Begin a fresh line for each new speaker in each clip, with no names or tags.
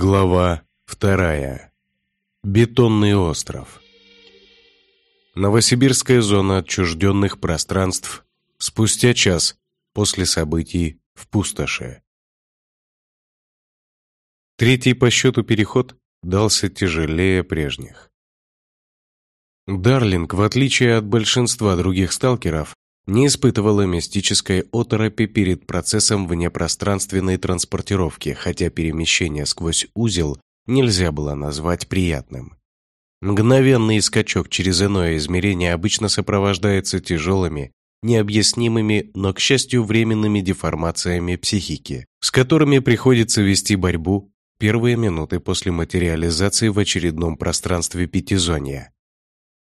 Глава вторая. Бетонный остров. Новосибирская зона отчужденных пространств спустя час после событий в пустоши. Третий по счету переход дался тяжелее прежних. Дарлинг, в отличие от большинства других сталкеров, не испытывала мистической оторопи перед процессом внепространственной транспортировки, хотя перемещение сквозь узел нельзя было назвать приятным. Мгновенный скачок через иное измерение обычно сопровождается тяжелыми, необъяснимыми, но, к счастью, временными деформациями психики, с которыми приходится вести борьбу первые минуты после материализации в очередном пространстве пятизонья.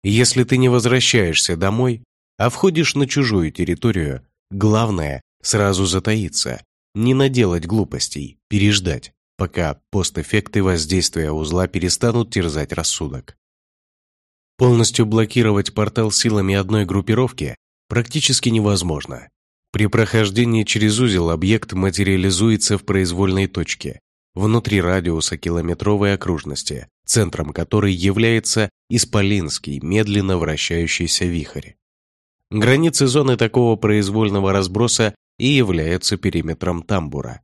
Если ты не возвращаешься домой, а входишь на чужую территорию, главное – сразу затаиться, не наделать глупостей, переждать, пока постэффекты воздействия узла перестанут терзать рассудок. Полностью блокировать портал силами одной группировки практически невозможно. При прохождении через узел объект материализуется в произвольной точке, внутри радиуса километровой окружности, центром которой является исполинский, медленно вращающийся вихрь. Границы зоны такого произвольного разброса и являются периметром тамбура.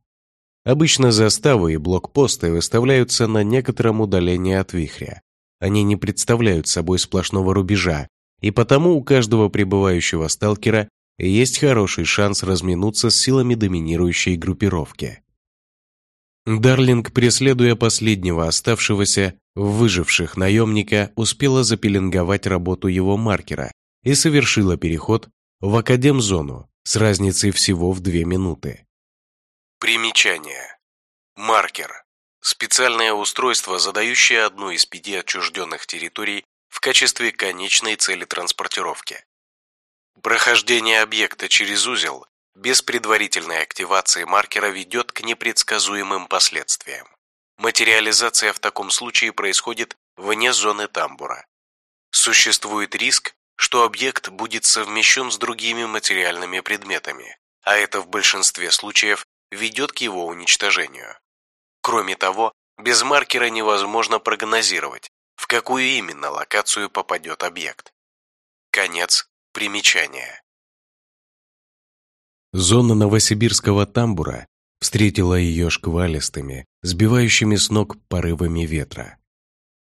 Обычно заставы и блокпосты выставляются на некотором удалении от вихря. Они не представляют собой сплошного рубежа, и потому у каждого прибывающего сталкера есть хороший шанс разминуться с силами доминирующей группировки. Дарлинг, преследуя последнего оставшегося выживших наемника, успела запеленговать работу его маркера и совершила переход в Академзону с разницей всего в две минуты. Примечание. Маркер. Специальное устройство, задающее одну из пяти отчужденных территорий в качестве конечной цели транспортировки. Прохождение объекта через узел без предварительной активации маркера ведет к непредсказуемым последствиям. Материализация в таком случае происходит вне зоны тамбура. Существует риск что объект будет совмещен с другими материальными предметами, а это в большинстве случаев ведет к его уничтожению. Кроме того, без маркера невозможно прогнозировать, в какую именно локацию попадет объект. Конец примечания. Зона новосибирского тамбура встретила ее шквалистыми, сбивающими с ног порывами ветра.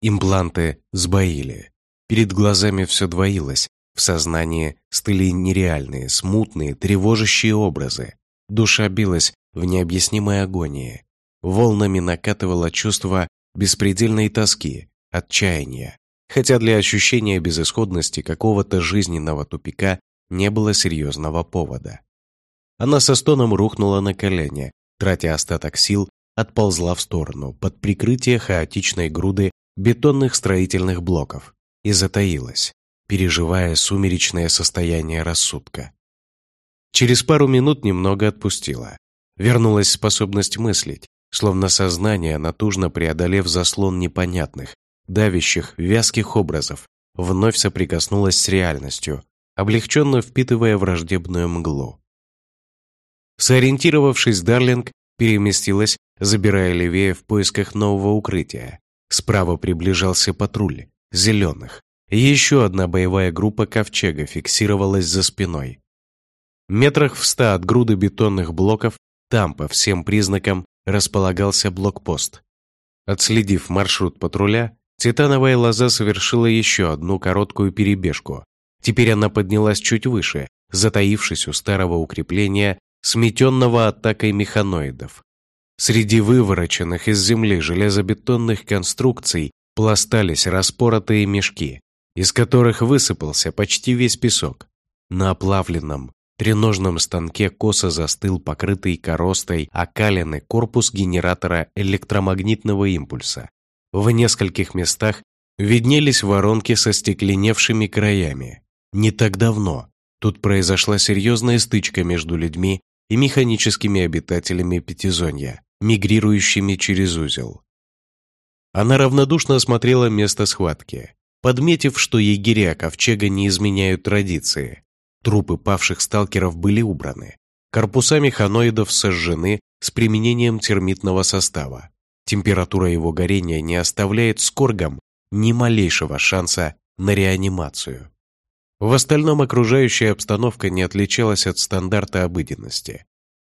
Импланты сбоили. Перед глазами все двоилось, в сознании стыли нереальные, смутные, тревожащие образы. Душа билась в необъяснимой агонии. Волнами накатывало чувство беспредельной тоски, отчаяния, хотя для ощущения безысходности какого-то жизненного тупика не было серьезного повода. Она со стоном рухнула на колени, тратя остаток сил, отползла в сторону под прикрытие хаотичной груды бетонных строительных блоков и затаилась, переживая сумеречное состояние рассудка. Через пару минут немного отпустила. Вернулась способность мыслить, словно сознание, натужно преодолев заслон непонятных, давящих, вязких образов, вновь соприкоснулась с реальностью, облегченно впитывая враждебную мглу. Сориентировавшись, Дарлинг переместилась, забирая левее в поисках нового укрытия. Справа приближался патруль, зеленых. Еще одна боевая группа ковчега фиксировалась за спиной. Метрах в ста от груды бетонных блоков там по всем признакам располагался блокпост. Отследив маршрут патруля, титановая лоза совершила еще одну короткую перебежку. Теперь она поднялась чуть выше, затаившись у старого укрепления, сметенного атакой механоидов. Среди вывороченных из земли железобетонных конструкций пластались распоротые мешки, из которых высыпался почти весь песок. На оплавленном треножном станке косо застыл покрытый коростой окалины корпус генератора электромагнитного импульса. В нескольких местах виднелись воронки со стекленевшими краями. Не так давно тут произошла серьезная стычка между людьми и механическими обитателями Пятизонья, мигрирующими через узел. Она равнодушно осмотрела место схватки, подметив, что егеря ковчега не изменяют традиции. Трупы павших сталкеров были убраны. Корпуса механоидов сожжены с применением термитного состава. Температура его горения не оставляет скоргам ни малейшего шанса на реанимацию. В остальном окружающая обстановка не отличалась от стандарта обыденности.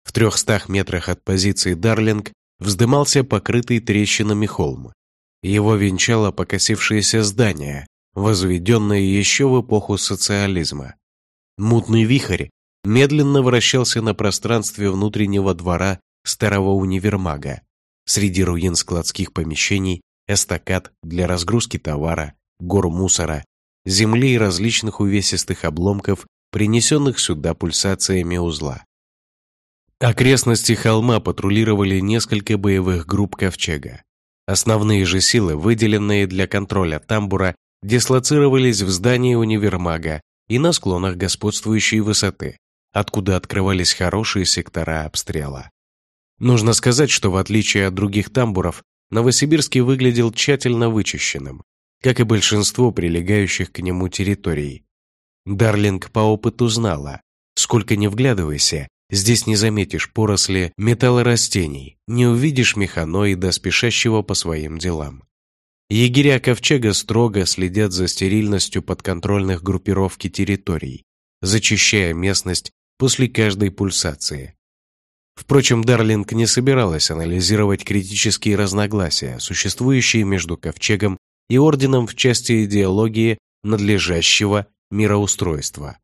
В трехстах метрах от позиции Дарлинг вздымался покрытый трещинами холм. Его венчало покосившееся здание, возведенное еще в эпоху социализма. Мутный вихрь медленно вращался на пространстве внутреннего двора старого универмага. Среди руин складских помещений, эстакад для разгрузки товара, гор мусора, земли и различных увесистых обломков, принесенных сюда пульсациями узла. Окрестности холма патрулировали несколько боевых групп «Ковчега». Основные же силы, выделенные для контроля тамбура, дислоцировались в здании универмага и на склонах господствующей высоты, откуда открывались хорошие сектора обстрела. Нужно сказать, что в отличие от других тамбуров, Новосибирский выглядел тщательно вычищенным, как и большинство прилегающих к нему территорий. Дарлинг по опыту знала, сколько не вглядывайся, здесь не заметишь поросли металлорастений, не увидишь механоида, спешащего по своим делам. Егеря Ковчега строго следят за стерильностью подконтрольных группировки территорий, зачищая местность после каждой пульсации. Впрочем, Дарлинг не собиралась анализировать критические разногласия, существующие между Ковчегом и Орденом в части идеологии надлежащего мироустройства.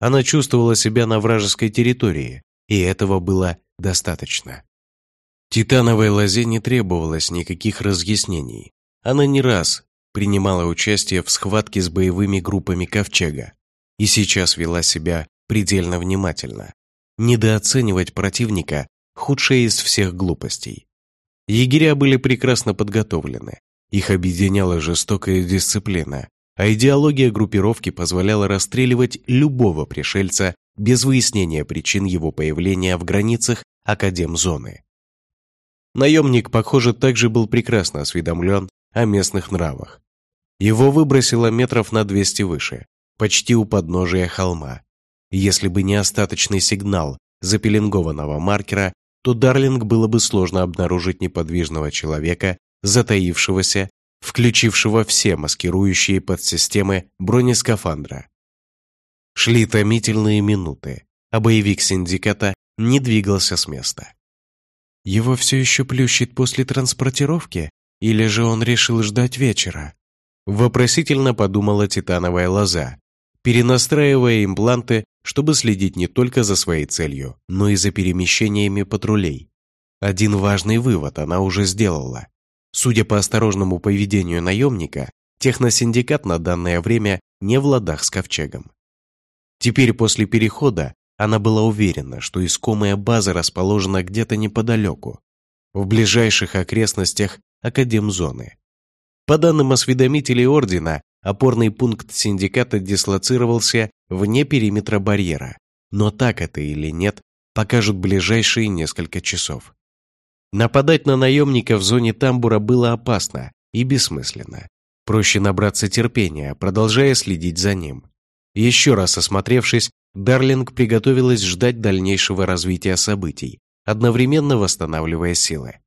Она чувствовала себя на вражеской территории, и этого было достаточно. Титановой лозе не требовалось никаких разъяснений. Она не раз принимала участие в схватке с боевыми группами Ковчега и сейчас вела себя предельно внимательно. Недооценивать противника – худшая из всех глупостей. Егеря были прекрасно подготовлены. Их объединяла жестокая дисциплина, а идеология группировки позволяла расстреливать любого пришельца без выяснения причин его появления в границах академзоны. Наемник, похоже, также был прекрасно осведомлен о местных нравах. Его выбросило метров на 200 выше, почти у подножия холма. Если бы не остаточный сигнал запеленгованного маркера, то Дарлинг было бы сложно обнаружить неподвижного человека, затаившегося, включившего все маскирующие подсистемы бронескафандра. Шли томительные минуты, а боевик синдиката не двигался с места. Его все еще плющит после транспортировки, или же он решил ждать вечера? Вопросительно подумала титановая лоза, перенастраивая импланты, чтобы следить не только за своей целью, но и за перемещениями патрулей. Один важный вывод она уже сделала. Судя по осторожному поведению наемника, техносиндикат на данное время не в ладах с ковчегом. Теперь после перехода она была уверена, что искомая база расположена где-то неподалеку, в ближайших окрестностях Академзоны. По данным осведомителей Ордена, опорный пункт синдиката дислоцировался вне периметра барьера, но так это или нет, покажут ближайшие несколько часов. Нападать на наемника в зоне тамбура было опасно и бессмысленно. Проще набраться терпения, продолжая следить за ним. Еще раз осмотревшись, Дарлинг приготовилась ждать дальнейшего развития событий, одновременно восстанавливая силы.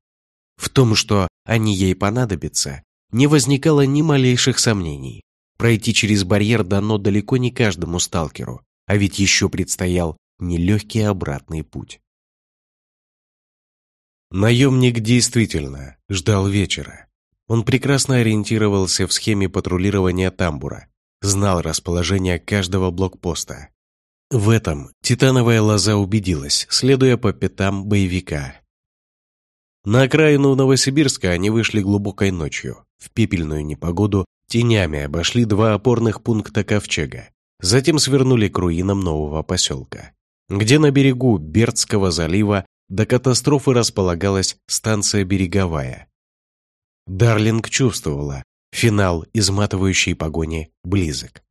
В том, что они ей понадобятся, не возникало ни малейших сомнений. Пройти через барьер дано далеко не каждому сталкеру, а ведь еще предстоял нелегкий обратный путь. Наемник действительно ждал вечера. Он прекрасно ориентировался в схеме патрулирования тамбура, знал расположение каждого блокпоста. В этом титановая лоза убедилась, следуя по пятам боевика. На окраину Новосибирска они вышли глубокой ночью. В пепельную непогоду тенями обошли два опорных пункта Ковчега. Затем свернули к руинам нового поселка, где на берегу Бердского залива до катастрофы располагалась станция «Береговая». Дарлинг чувствовала, финал изматывающей погони близок.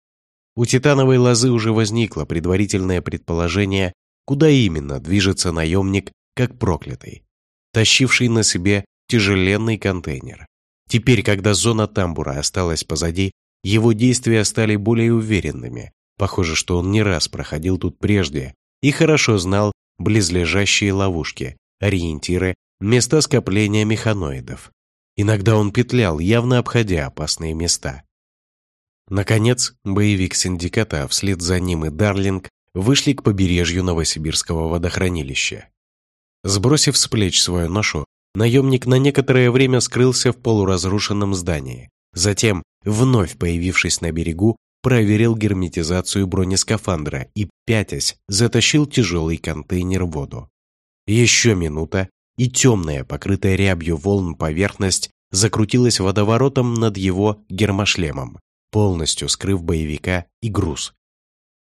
У титановой лозы уже возникло предварительное предположение, куда именно движется наемник, как проклятый тащивший на себе тяжеленный контейнер. Теперь, когда зона тамбура осталась позади, его действия стали более уверенными. Похоже, что он не раз проходил тут прежде и хорошо знал близлежащие ловушки, ориентиры, места скопления механоидов. Иногда он петлял, явно обходя опасные места. Наконец, боевик синдиката, а вслед за ним и Дарлинг, вышли к побережью Новосибирского водохранилища. Сбросив с плеч свою ношу, наемник на некоторое время скрылся в полуразрушенном здании. Затем, вновь появившись на берегу, проверил герметизацию бронескафандра и, пятясь, затащил тяжелый контейнер в воду. Еще минута, и темная, покрытая рябью волн поверхность закрутилась водоворотом над его гермошлемом, полностью скрыв боевика и груз.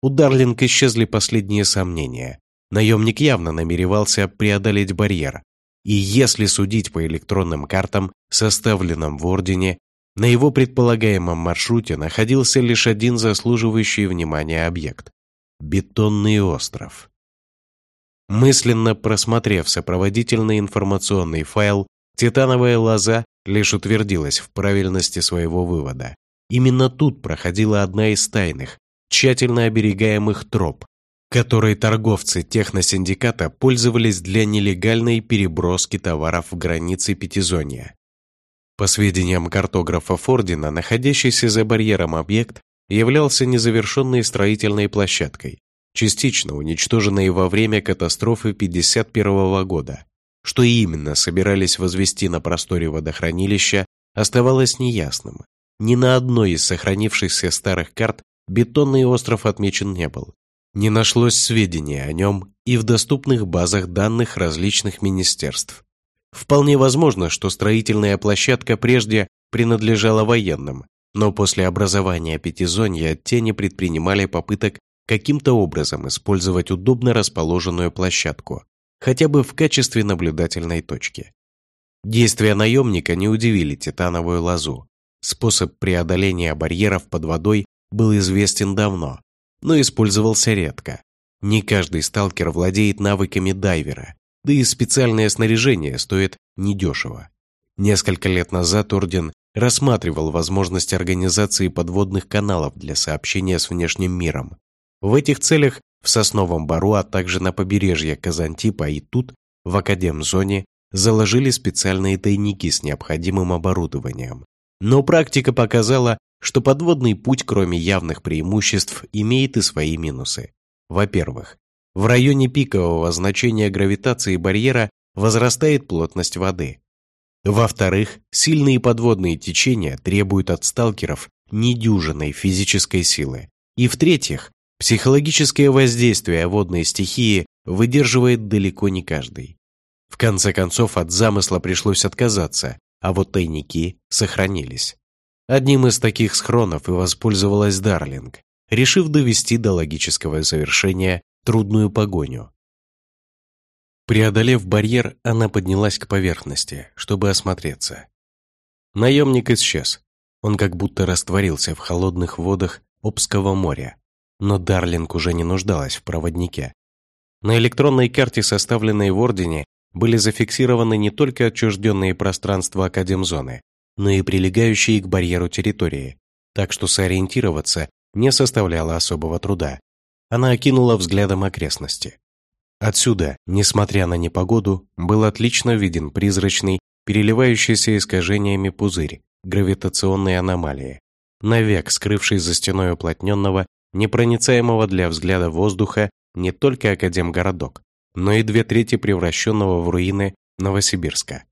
У Дарлинг исчезли последние сомнения. Наемник явно намеревался преодолеть барьер. И если судить по электронным картам, составленным в Ордене, на его предполагаемом маршруте находился лишь один заслуживающий внимания объект – бетонный остров. Мысленно просмотрев сопроводительный информационный файл, титановая лоза лишь утвердилась в правильности своего вывода. Именно тут проходила одна из тайных, тщательно оберегаемых троп, которой торговцы техносиндиката пользовались для нелегальной переброски товаров в границы Пятизонья. По сведениям картографа Фордина, находящийся за барьером объект являлся незавершенной строительной площадкой, частично уничтоженной во время катастрофы 1951 года. Что именно собирались возвести на просторе водохранилища, оставалось неясным. Ни на одной из сохранившихся старых карт бетонный остров отмечен не был. Не нашлось сведений о нем и в доступных базах данных различных министерств. Вполне возможно, что строительная площадка прежде принадлежала военным, но после образования Пятизонья те не предпринимали попыток каким-то образом использовать удобно расположенную площадку, хотя бы в качестве наблюдательной точки. Действия наемника не удивили титановую лозу. Способ преодоления барьеров под водой был известен давно, но использовался редко. Не каждый сталкер владеет навыками дайвера, да и специальное снаряжение стоит недешево. Несколько лет назад Орден рассматривал возможность организации подводных каналов для сообщения с внешним миром. В этих целях в Сосновом Бару, а также на побережье Казантипа и тут, в Академзоне, заложили специальные тайники с необходимым оборудованием. Но практика показала, что подводный путь, кроме явных преимуществ, имеет и свои минусы. Во-первых, в районе пикового значения гравитации барьера возрастает плотность воды. Во-вторых, сильные подводные течения требуют от сталкеров недюжинной физической силы. И в-третьих, психологическое воздействие водной стихии выдерживает далеко не каждый. В конце концов, от замысла пришлось отказаться, а вот тайники сохранились. Одним из таких схронов и воспользовалась Дарлинг, решив довести до логического завершения трудную погоню. Преодолев барьер, она поднялась к поверхности, чтобы осмотреться. Наемник исчез. Он как будто растворился в холодных водах Обского моря. Но Дарлинг уже не нуждалась в проводнике. На электронной карте, составленной в Ордене, были зафиксированы не только отчужденные пространства Академзоны, но и прилегающие к барьеру территории, так что сориентироваться не составляло особого труда. Она окинула взглядом окрестности. Отсюда, несмотря на непогоду, был отлично виден призрачный, переливающийся искажениями пузырь гравитационной аномалии, навек скрывший за стеной уплотненного, непроницаемого для взгляда воздуха не только Академгородок, но и две трети превращенного в руины Новосибирска.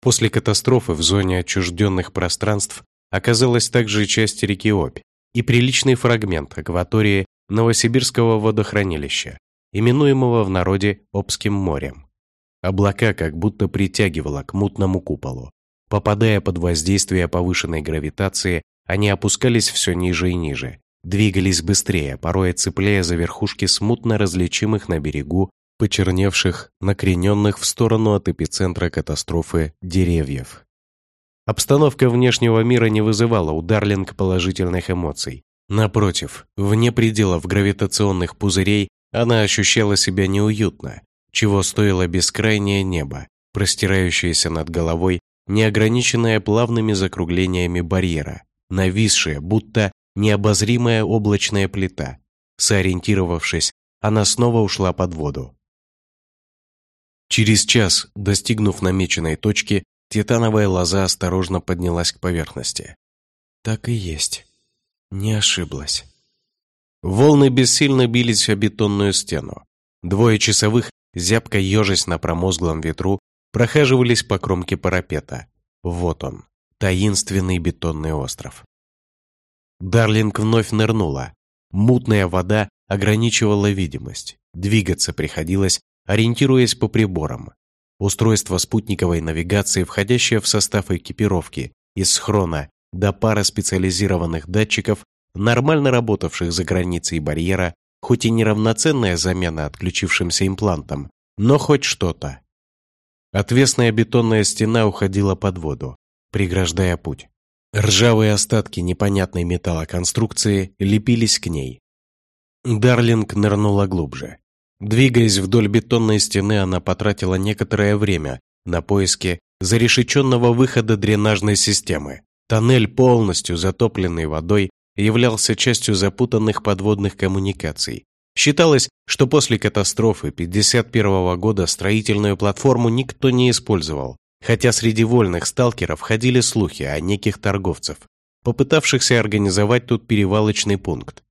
После катастрофы в зоне отчужденных пространств оказалась также часть реки Обь и приличный фрагмент акватории Новосибирского водохранилища, именуемого в народе Обским морем. Облака как будто притягивало к мутному куполу. Попадая под воздействие повышенной гравитации, они опускались все ниже и ниже, двигались быстрее, порой цепляя за верхушки смутно различимых на берегу почерневших, накрененных в сторону от эпицентра катастрофы деревьев. Обстановка внешнего мира не вызывала у Дарлинг положительных эмоций. Напротив, вне пределов гравитационных пузырей она ощущала себя неуютно, чего стоило бескрайнее небо, простирающееся над головой, неограниченное плавными закруглениями барьера, нависшее, будто необозримая облачная плита. Сориентировавшись, она снова ушла под воду. Через час, достигнув намеченной точки, титановая лоза осторожно поднялась к поверхности.
Так и есть. Не ошиблась.
Волны бессильно бились о бетонную стену. Двое часовых, зябко ежась на промозглом ветру, прохаживались по кромке парапета. Вот он, таинственный бетонный остров. Дарлинг вновь нырнула. Мутная вода ограничивала видимость. Двигаться приходилось, ориентируясь по приборам. Устройство спутниковой навигации, входящее в состав экипировки, из схрона до пары специализированных датчиков, нормально работавших за границей барьера, хоть и неравноценная замена отключившимся имплантам, но хоть что-то. Отвесная бетонная стена уходила под воду, преграждая путь. Ржавые остатки непонятной металлоконструкции лепились к ней. Дарлинг нырнула глубже. Двигаясь вдоль бетонной стены, она потратила некоторое время на поиски зарешеченного выхода дренажной системы. Тоннель, полностью затопленный водой, являлся частью запутанных подводных коммуникаций. Считалось, что после катастрофы 1951 года строительную платформу никто не использовал, хотя среди вольных сталкеров ходили слухи о неких торговцев, попытавшихся организовать тут перевалочный пункт.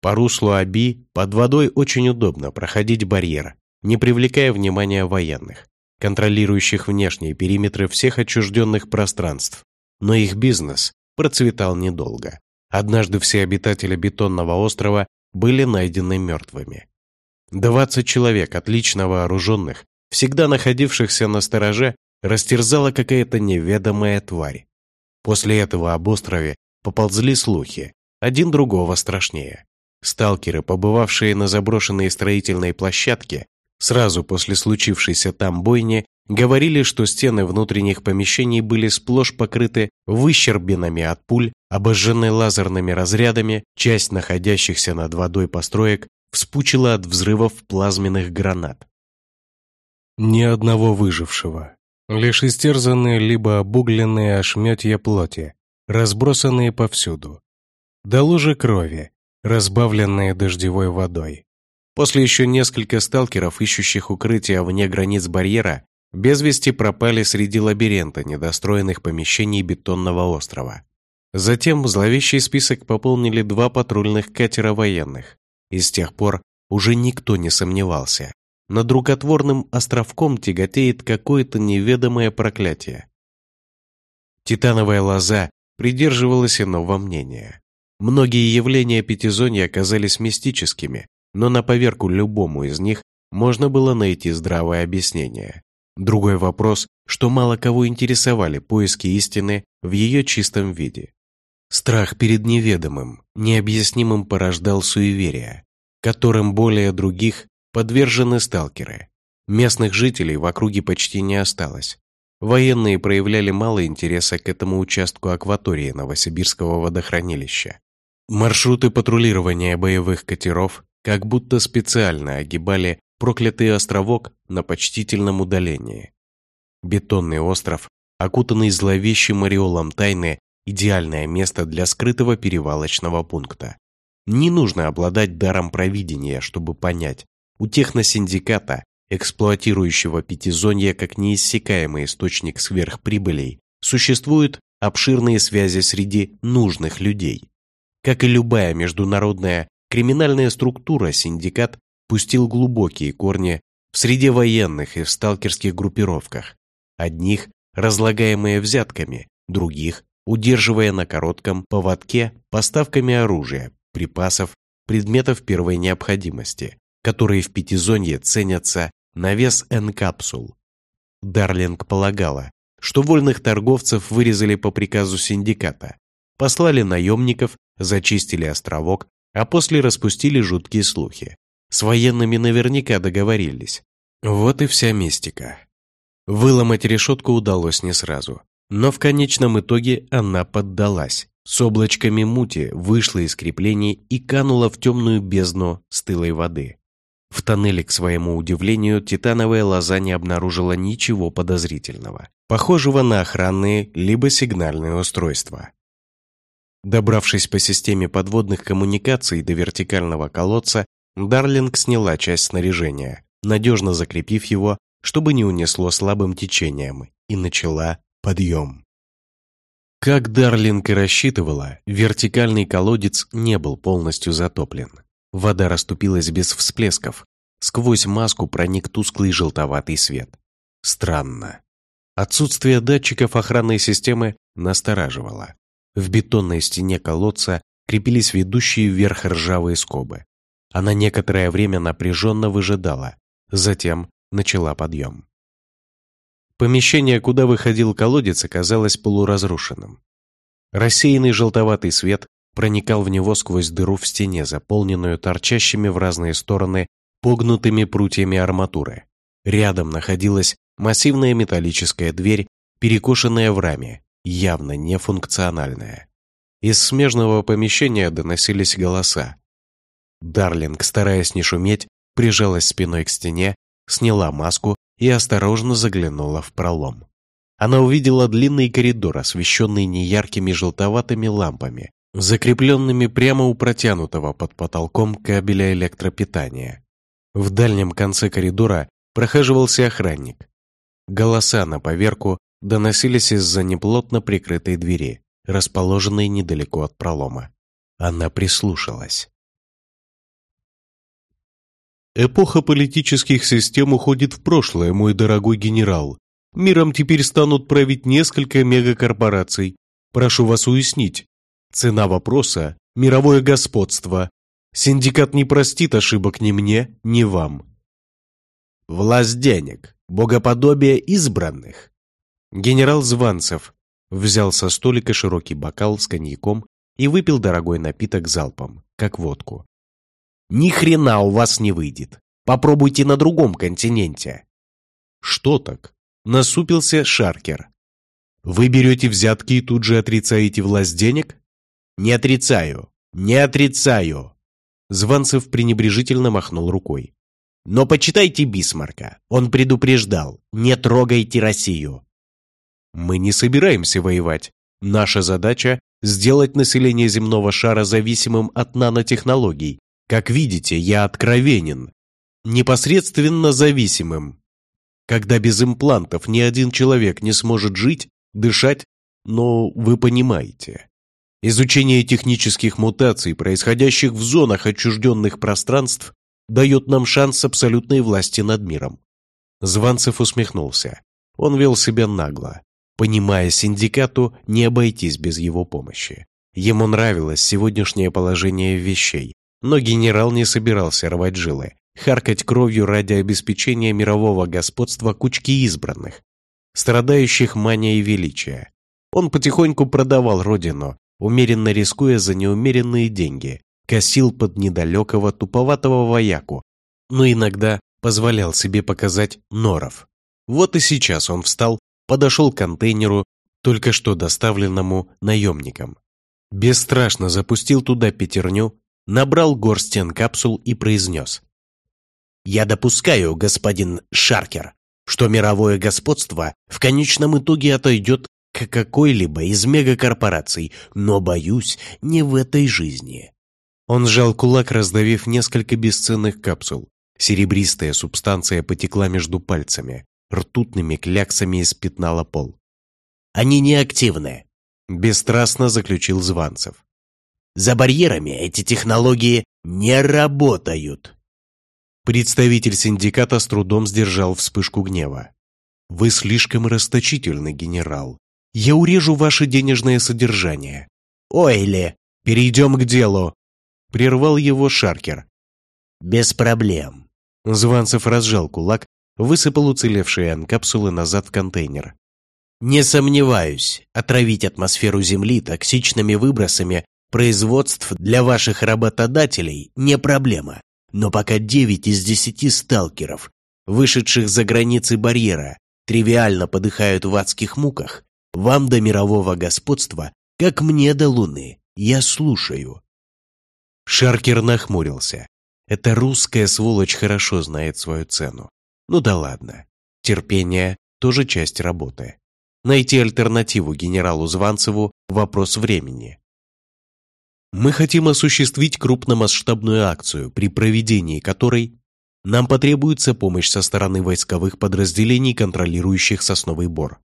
По руслу Аби под водой очень удобно проходить барьер, не привлекая внимания военных, контролирующих внешние периметры всех отчужденных пространств, но их бизнес процветал недолго. Однажды все обитатели бетонного острова были найдены мертвыми. 20 человек, отлично вооруженных, всегда находившихся на стороже, растерзала какая-то неведомая тварь. После этого об острове поползли слухи, один другого страшнее. Сталкеры, побывавшие на заброшенной строительной площадке, сразу после случившейся там бойни, говорили, что стены внутренних помещений были сплошь покрыты выщербинами от пуль, обожжены лазерными разрядами, часть находящихся над водой построек вспучила от взрывов плазменных гранат. Ни одного выжившего, Лишь истерзанные либо обугленные ошметья плоти, разбросанные повсюду. До лужи крови, разбавленные дождевой водой. После еще несколько сталкеров, ищущих укрытия вне границ барьера, без вести пропали среди лабиринта недостроенных помещений бетонного острова. Затем зловещий список пополнили два патрульных катера военных. И с тех пор уже никто не сомневался. Над рукотворным островком тяготеет какое-то неведомое проклятие. Титановая лоза придерживалась иного мнения. Многие явления Пятизонья оказались мистическими, но на поверку любому из них можно было найти здравое объяснение. Другой вопрос, что мало кого интересовали поиски истины в ее чистом виде. Страх перед неведомым, необъяснимым порождал суеверия, которым более других подвержены сталкеры. Местных жителей в округе почти не осталось. Военные проявляли мало интереса к этому участку акватории Новосибирского водохранилища. Маршруты патрулирования боевых катеров как будто специально огибали проклятый островок на почтительном удалении. Бетонный остров, окутанный зловещим ореолом тайны, идеальное место для скрытого перевалочного пункта. Не нужно обладать даром провидения, чтобы понять, у техносиндиката, эксплуатирующего пятизонье как неиссякаемый источник сверхприбылей, существуют обширные связи среди нужных людей. Как и любая международная криминальная структура, синдикат пустил глубокие корни в среде военных и в сталкерских группировках. Одних разлагаемые взятками, других удерживая на коротком поводке поставками оружия, припасов, предметов первой необходимости которые в пятизонье ценятся на вес N-капсул. Дарлинг полагала, что вольных торговцев вырезали по приказу синдиката, послали наемников, зачистили островок, а после распустили жуткие слухи. С военными наверняка договорились. Вот и вся мистика. Выломать решетку удалось не сразу, но в конечном итоге она поддалась. С облачками мути вышла из креплений и канула в темную бездну стылой воды. В тоннеле, к своему удивлению, титановая лоза не обнаружила ничего подозрительного, похожего на охранные либо сигнальные устройства. Добравшись по системе подводных коммуникаций до вертикального колодца, Дарлинг сняла часть снаряжения, надежно закрепив его чтобы не унесло слабым течением, и начала подъем. Как Дарлинг и рассчитывала, вертикальный колодец не был полностью затоплен. Вода расступилась без всплесков. Сквозь маску проник тусклый желтоватый свет. Странно. Отсутствие датчиков охранной системы настораживало. В бетонной стене колодца крепились ведущие вверх ржавые скобы. Она некоторое время напряженно выжидала, затем начала подъем. Помещение, куда выходил колодец, оказалось полуразрушенным. Рассеянный желтоватый свет проникал в него сквозь дыру в стене, заполненную торчащими в разные стороны погнутыми прутьями арматуры. Рядом находилась массивная металлическая дверь, перекошенная в раме, явно нефункциональная. Из смежного помещения доносились голоса. Дарлинг, стараясь не шуметь, прижалась спиной к стене, сняла маску и осторожно заглянула в пролом. Она увидела длинный коридор, освещенный неяркими желтоватыми лампами, закрепленными прямо у протянутого под потолком кабеля электропитания. В дальнем конце коридора прохаживался охранник. Голоса на поверку доносились из-за неплотно прикрытой двери, расположенной недалеко от пролома. Она прислушалась.
Эпоха политических систем уходит в прошлое, мой дорогой генерал. Миром теперь станут править несколько мегакорпораций. Прошу вас уяснить. Цена вопроса – мировое господство. Синдикат не простит ошибок ни мне, ни вам.
Власть денег, богоподобие избранных. Генерал Званцев взял со столика широкий бокал с коньяком и выпил дорогой напиток залпом, как водку. Ни хрена у вас не выйдет. Попробуйте на другом континенте.
Что так? Насупился Шаркер. Вы берете взятки и тут же отрицаете власть денег?
Не отрицаю, не отрицаю. Званцев пренебрежительно махнул рукой. Но почитайте Бисмарка. Он предупреждал, не трогайте Россию.
Мы не собираемся воевать. Наша задача – сделать население земного шара зависимым от нанотехнологий, как видите, я откровенен. Непосредственно зависимым. Когда без имплантов ни один человек не сможет жить, дышать, но вы понимаете. Изучение технических мутаций, происходящих в зонах отчужденных пространств, дает нам шанс абсолютной власти над миром. Званцев усмехнулся. Он вел себя нагло, понимая синдикату не обойтись без его помощи. Ему нравилось сегодняшнее положение вещей, но генерал не собирался рвать жилы, харкать кровью ради обеспечения мирового господства кучки избранных, страдающих манией величия. Он потихоньку продавал родину, умеренно рискуя за неумеренные деньги, косил под недалекого туповатого вояку, но иногда позволял себе показать норов. Вот и сейчас он встал, подошел к контейнеру, только что доставленному наемникам. Бесстрашно запустил туда пятерню, набрал горстен капсул и произнес. «Я допускаю, господин Шаркер, что мировое господство в конечном итоге отойдет к какой-либо из мегакорпораций, но, боюсь, не в этой жизни». Он сжал кулак, раздавив несколько бесценных капсул. Серебристая субстанция потекла между пальцами, ртутными кляксами испятнала пол. «Они неактивны», — бесстрастно заключил Званцев. За барьерами эти технологии не работают. Представитель синдиката с трудом сдержал вспышку гнева. «Вы слишком расточительный, генерал. Я урежу ваше денежное содержание». «Ойли, перейдем к делу!» Прервал его Шаркер. «Без проблем». Званцев разжал кулак, высыпал уцелевшие анкапсулы назад в контейнер. «Не сомневаюсь, отравить атмосферу Земли токсичными выбросами производств для ваших работодателей не проблема. Но пока 9 из 10 сталкеров, вышедших за границы барьера, тривиально подыхают в адских муках, вам до мирового господства, как мне до Луны. Я слушаю». Шаркер нахмурился. Эта русская сволочь хорошо знает свою цену. Ну да ладно. Терпение – тоже часть работы. Найти альтернативу генералу Званцеву – вопрос времени. Мы хотим осуществить крупномасштабную акцию, при проведении которой Нам потребуется помощь со стороны войсковых подразделений, контролирующих сосновый бор.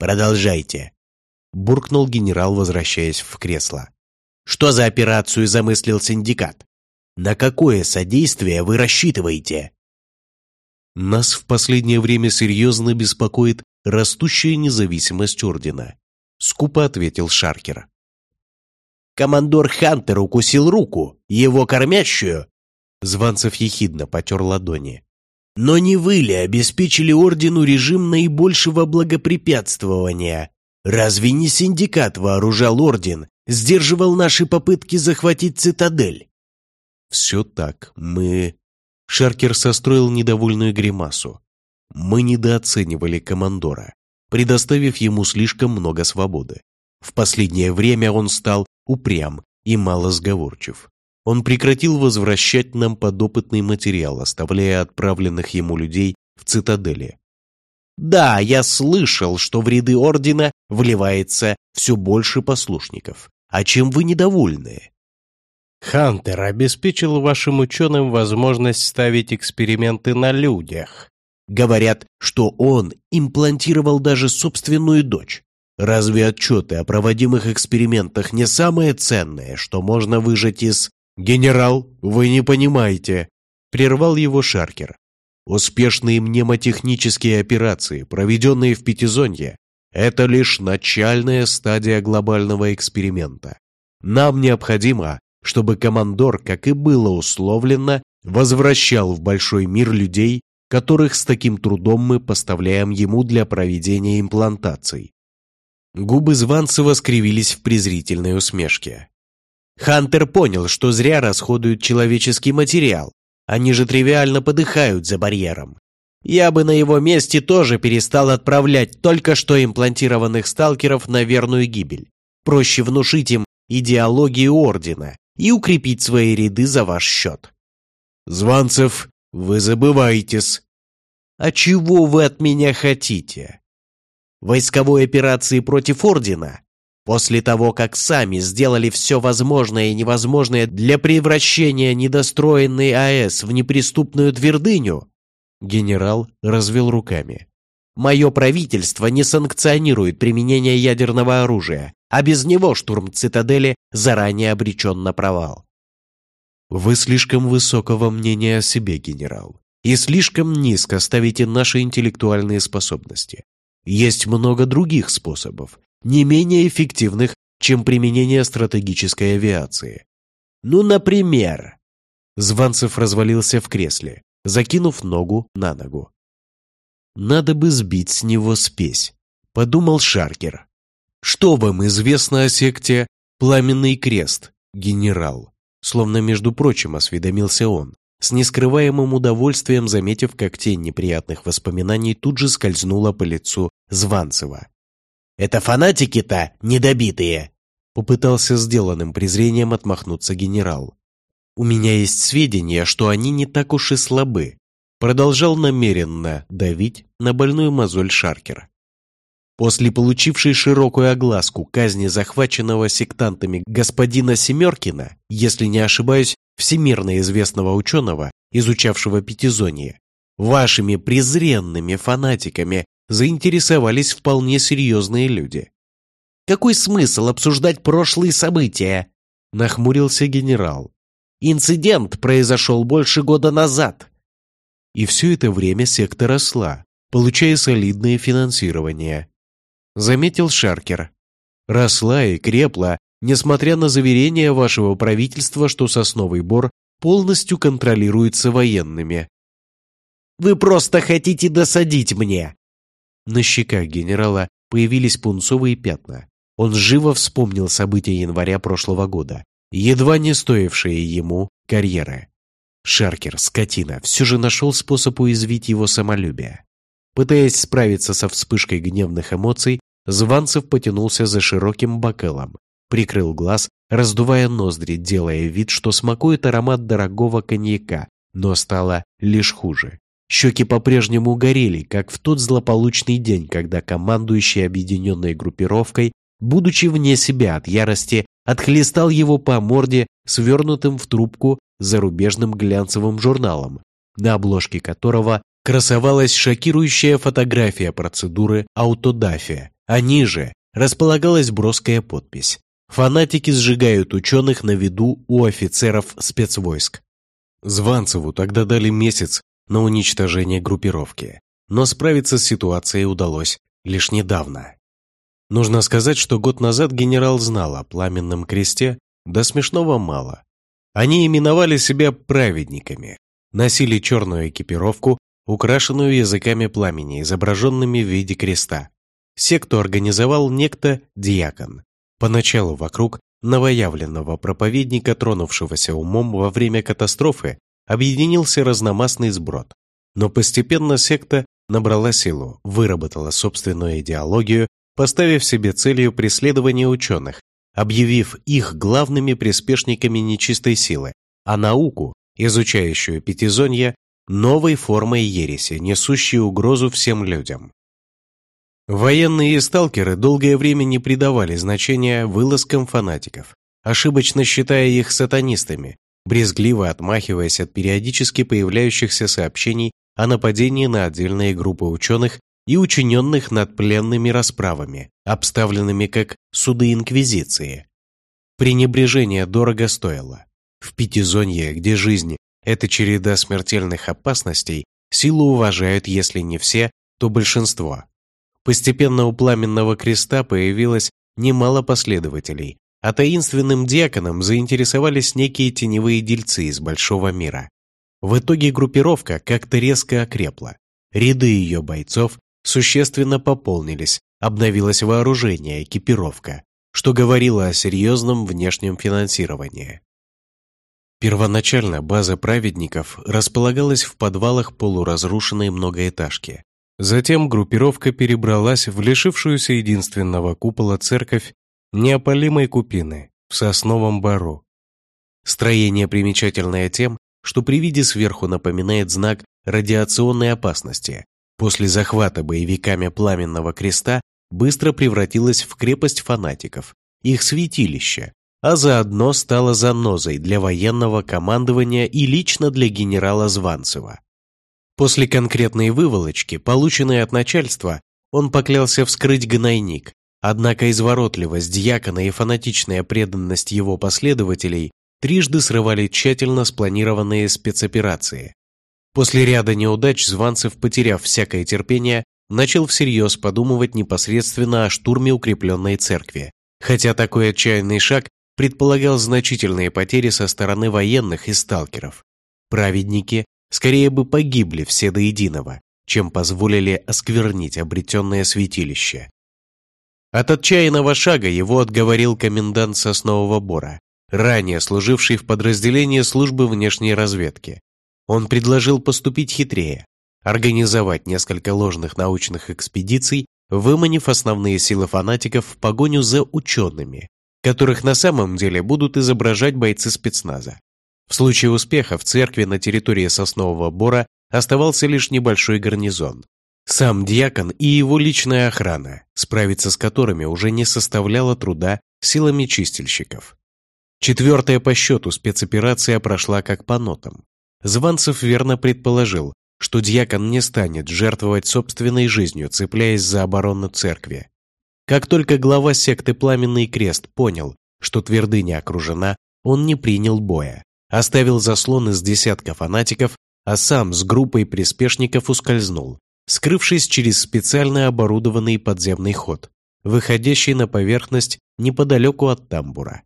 Продолжайте, буркнул генерал, возвращаясь в кресло. Что за операцию замыслил синдикат? На какое содействие вы рассчитываете? Нас в последнее время серьезно беспокоит растущая независимость Ордена, скупо ответил Шаркер. Командор Хантер укусил руку, его кормящую. Званцев ехидно потер ладони. Но не вы ли обеспечили Ордену режим наибольшего благопрепятствования? Разве не синдикат вооружал Орден, сдерживал наши попытки захватить цитадель? Все так, мы... Шаркер состроил недовольную гримасу. Мы недооценивали командора, предоставив ему слишком много свободы. В последнее время он стал упрям и малосговорчив. Он прекратил возвращать нам подопытный материал, оставляя отправленных ему людей в цитадели. Да, я слышал, что в ряды ордена вливается все больше послушников. А чем вы недовольны?
Хантер обеспечил вашим ученым возможность ставить эксперименты на людях.
Говорят, что он имплантировал даже собственную дочь. Разве отчеты о проводимых экспериментах не самое ценное, что можно выжать из... «Генерал, вы не понимаете», — прервал его Шаркер. «Успешные мнемотехнические операции, проведенные в Пятизонье, это лишь начальная стадия глобального эксперимента. Нам необходимо, чтобы командор, как и было условлено, возвращал в большой мир людей, которых с таким трудом мы поставляем ему для проведения имплантаций. Губы Званцева скривились в презрительной усмешке. Хантер понял, что зря расходуют человеческий материал. Они же тривиально подыхают за барьером. Я бы на его месте тоже перестал отправлять только что имплантированных сталкеров на верную гибель. Проще внушить им идеологию Ордена и укрепить свои ряды за ваш счет. Званцев, вы забываетесь. А чего вы от меня хотите? Войсковой операции против Ордена? После того, как сами сделали все возможное и невозможное для превращения недостроенной АЭС в неприступную твердыню, Генерал развел руками. «Мое правительство не санкционирует применение ядерного оружия, а без него штурм цитадели заранее обречен на провал». «Вы слишком высокого мнения о себе, генерал, и слишком низко ставите наши интеллектуальные способности. Есть много других способов, не менее эффективных, чем применение стратегической авиации. Ну, например...» Званцев развалился в кресле, закинув ногу на ногу. «Надо бы сбить с него спесь», — подумал Шаркер. «Что вам известно о секте «Пламенный крест», генерал?» Словно, между прочим, осведомился он, с нескрываемым удовольствием заметив, как тень неприятных воспоминаний тут же скользнула по лицу Званцева. «Это фанатики-то недобитые!» Попытался сделанным презрением отмахнуться генерал. «У меня есть сведения, что они не так уж и слабы», продолжал намеренно давить на больную мозоль Шаркер. После получившей широкую огласку казни захваченного сектантами господина Семеркина, если не ошибаюсь, всемирно известного ученого, изучавшего пятизонье, вашими презренными фанатиками заинтересовались вполне серьезные люди. «Какой смысл обсуждать прошлые события?» – нахмурился генерал. Инцидент произошел больше года назад. И все это время секта росла, получая солидное финансирование. Заметил Шаркер. Росла и крепла, несмотря на заверения вашего правительства, что сосновый бор полностью контролируется военными. «Вы просто хотите досадить мне!» На щеках генерала появились пунцовые пятна. Он живо вспомнил события января прошлого года едва не стоившие ему карьеры. Шаркер, скотина, все же нашел способ уязвить его самолюбие. Пытаясь справиться со вспышкой гневных эмоций, Званцев потянулся за широким бокалом, прикрыл глаз, раздувая ноздри, делая вид, что смакует аромат дорогого коньяка, но стало лишь хуже. Щеки по-прежнему горели, как в тот злополучный день, когда командующий объединенной группировкой, будучи вне себя от ярости, отхлестал его по морде свернутым в трубку зарубежным глянцевым журналом, на обложке которого красовалась шокирующая фотография процедуры аутодафия, а ниже располагалась броская подпись «Фанатики сжигают ученых на виду у офицеров спецвойск». Званцеву тогда дали месяц на уничтожение группировки, но справиться с ситуацией удалось лишь недавно. Нужно сказать, что год назад генерал знал о пламенном кресте до смешного мало. Они именовали себя праведниками, носили черную экипировку, украшенную языками пламени, изображенными в виде креста. Секту организовал некто Диакон. Поначалу вокруг новоявленного проповедника, тронувшегося умом во время катастрофы, объединился разномастный сброд. Но постепенно секта набрала силу, выработала собственную идеологию, поставив себе целью преследования ученых, объявив их главными приспешниками нечистой силы, а науку, изучающую пятизонье, новой формой ереси, несущей угрозу всем людям. Военные сталкеры долгое время не придавали значения вылазкам фанатиков, ошибочно считая их сатанистами, брезгливо отмахиваясь от периодически появляющихся сообщений о нападении на отдельные группы ученых и учиненных над пленными расправами, обставленными как суды Инквизиции. Пренебрежение дорого стоило. В Пятизонье, где жизнь – это череда смертельных опасностей, силу уважают, если не все, то большинство. Постепенно у Пламенного Креста появилось немало последователей, а таинственным диаконом заинтересовались некие теневые дельцы из большого мира. В итоге группировка как-то резко окрепла. Ряды ее бойцов существенно пополнились, обновилось вооружение, экипировка, что говорило о серьезном внешнем финансировании. Первоначально база праведников располагалась в подвалах полуразрушенной многоэтажки. Затем группировка перебралась в лишившуюся единственного купола церковь неопалимой купины в Сосновом Бару. Строение примечательное тем, что при виде сверху напоминает знак радиационной опасности. После захвата боевиками Пламенного Креста быстро превратилась в крепость фанатиков, их святилище, а заодно стала занозой для военного командования и лично для генерала Званцева. После конкретной выволочки, полученной от начальства, он поклялся вскрыть гнойник, Однако изворотливость дьякона и фанатичная преданность его последователей трижды срывали тщательно спланированные спецоперации. После ряда неудач Званцев, потеряв всякое терпение, начал всерьез подумывать непосредственно о штурме укрепленной церкви, хотя такой отчаянный шаг предполагал значительные потери со стороны военных и сталкеров. Праведники скорее бы погибли все до единого, чем позволили осквернить обретенное святилище. От отчаянного шага его отговорил комендант Соснового Бора, ранее служивший в подразделении службы внешней разведки. Он предложил поступить хитрее, организовать несколько ложных научных экспедиций, выманив основные силы фанатиков в погоню за учеными, которых на самом деле будут изображать бойцы спецназа. В случае успеха в церкви на территории Соснового Бора оставался лишь небольшой гарнизон, сам диакон и его личная охрана, справиться с которыми уже не составляло труда силами чистильщиков. Четвертая по счету спецоперация прошла как по нотам. Званцев верно предположил, что диакон не станет жертвовать собственной жизнью, цепляясь за оборону церкви. Как только глава секты «Пламенный крест» понял, что твердыня окружена, он не принял боя, оставил заслон из десятка фанатиков, а сам с группой приспешников ускользнул, скрывшись через специально оборудованный подземный ход, выходящий на поверхность неподалеку от тамбура.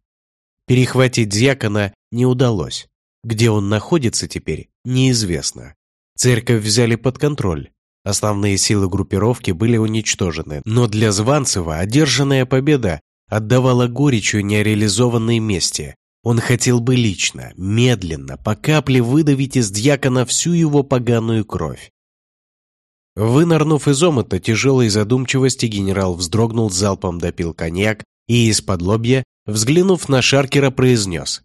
Перехватить дьякона не удалось. Где он находится теперь, неизвестно. Церковь взяли под контроль. Основные силы группировки были уничтожены, но для Званцева одержанная победа отдавала горечью нереализованной мести. Он хотел бы лично, медленно, по капле выдавить из дьякона всю его поганую кровь. Вынырнув из омута тяжелой задумчивости, генерал вздрогнул, залпом допил коньяк и из-под лобья, взглянув на Шаркера, произнес.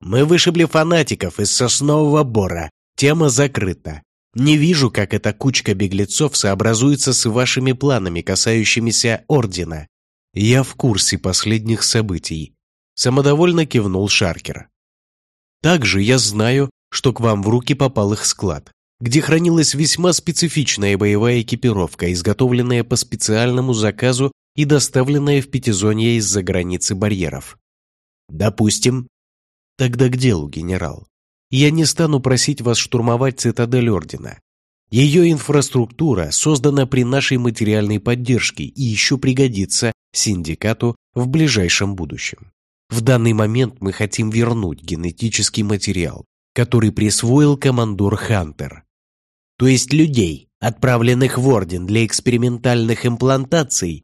«Мы вышибли фанатиков из соснового бора. Тема закрыта. Не вижу, как эта кучка беглецов сообразуется с вашими планами, касающимися Ордена. Я в курсе последних событий», — самодовольно кивнул Шаркер. «Также я знаю, что к вам в руки попал их склад, где хранилась весьма специфичная боевая экипировка, изготовленная по специальному заказу и доставленная в Пятизонье из-за границы барьеров. Допустим. Тогда к делу, генерал. Я не стану просить вас штурмовать цитадель Ордена. Ее инфраструктура создана при нашей материальной поддержке и еще пригодится синдикату в ближайшем будущем. В данный момент мы хотим вернуть генетический материал, который присвоил командор Хантер. То есть людей, отправленных в Орден для экспериментальных имплантаций,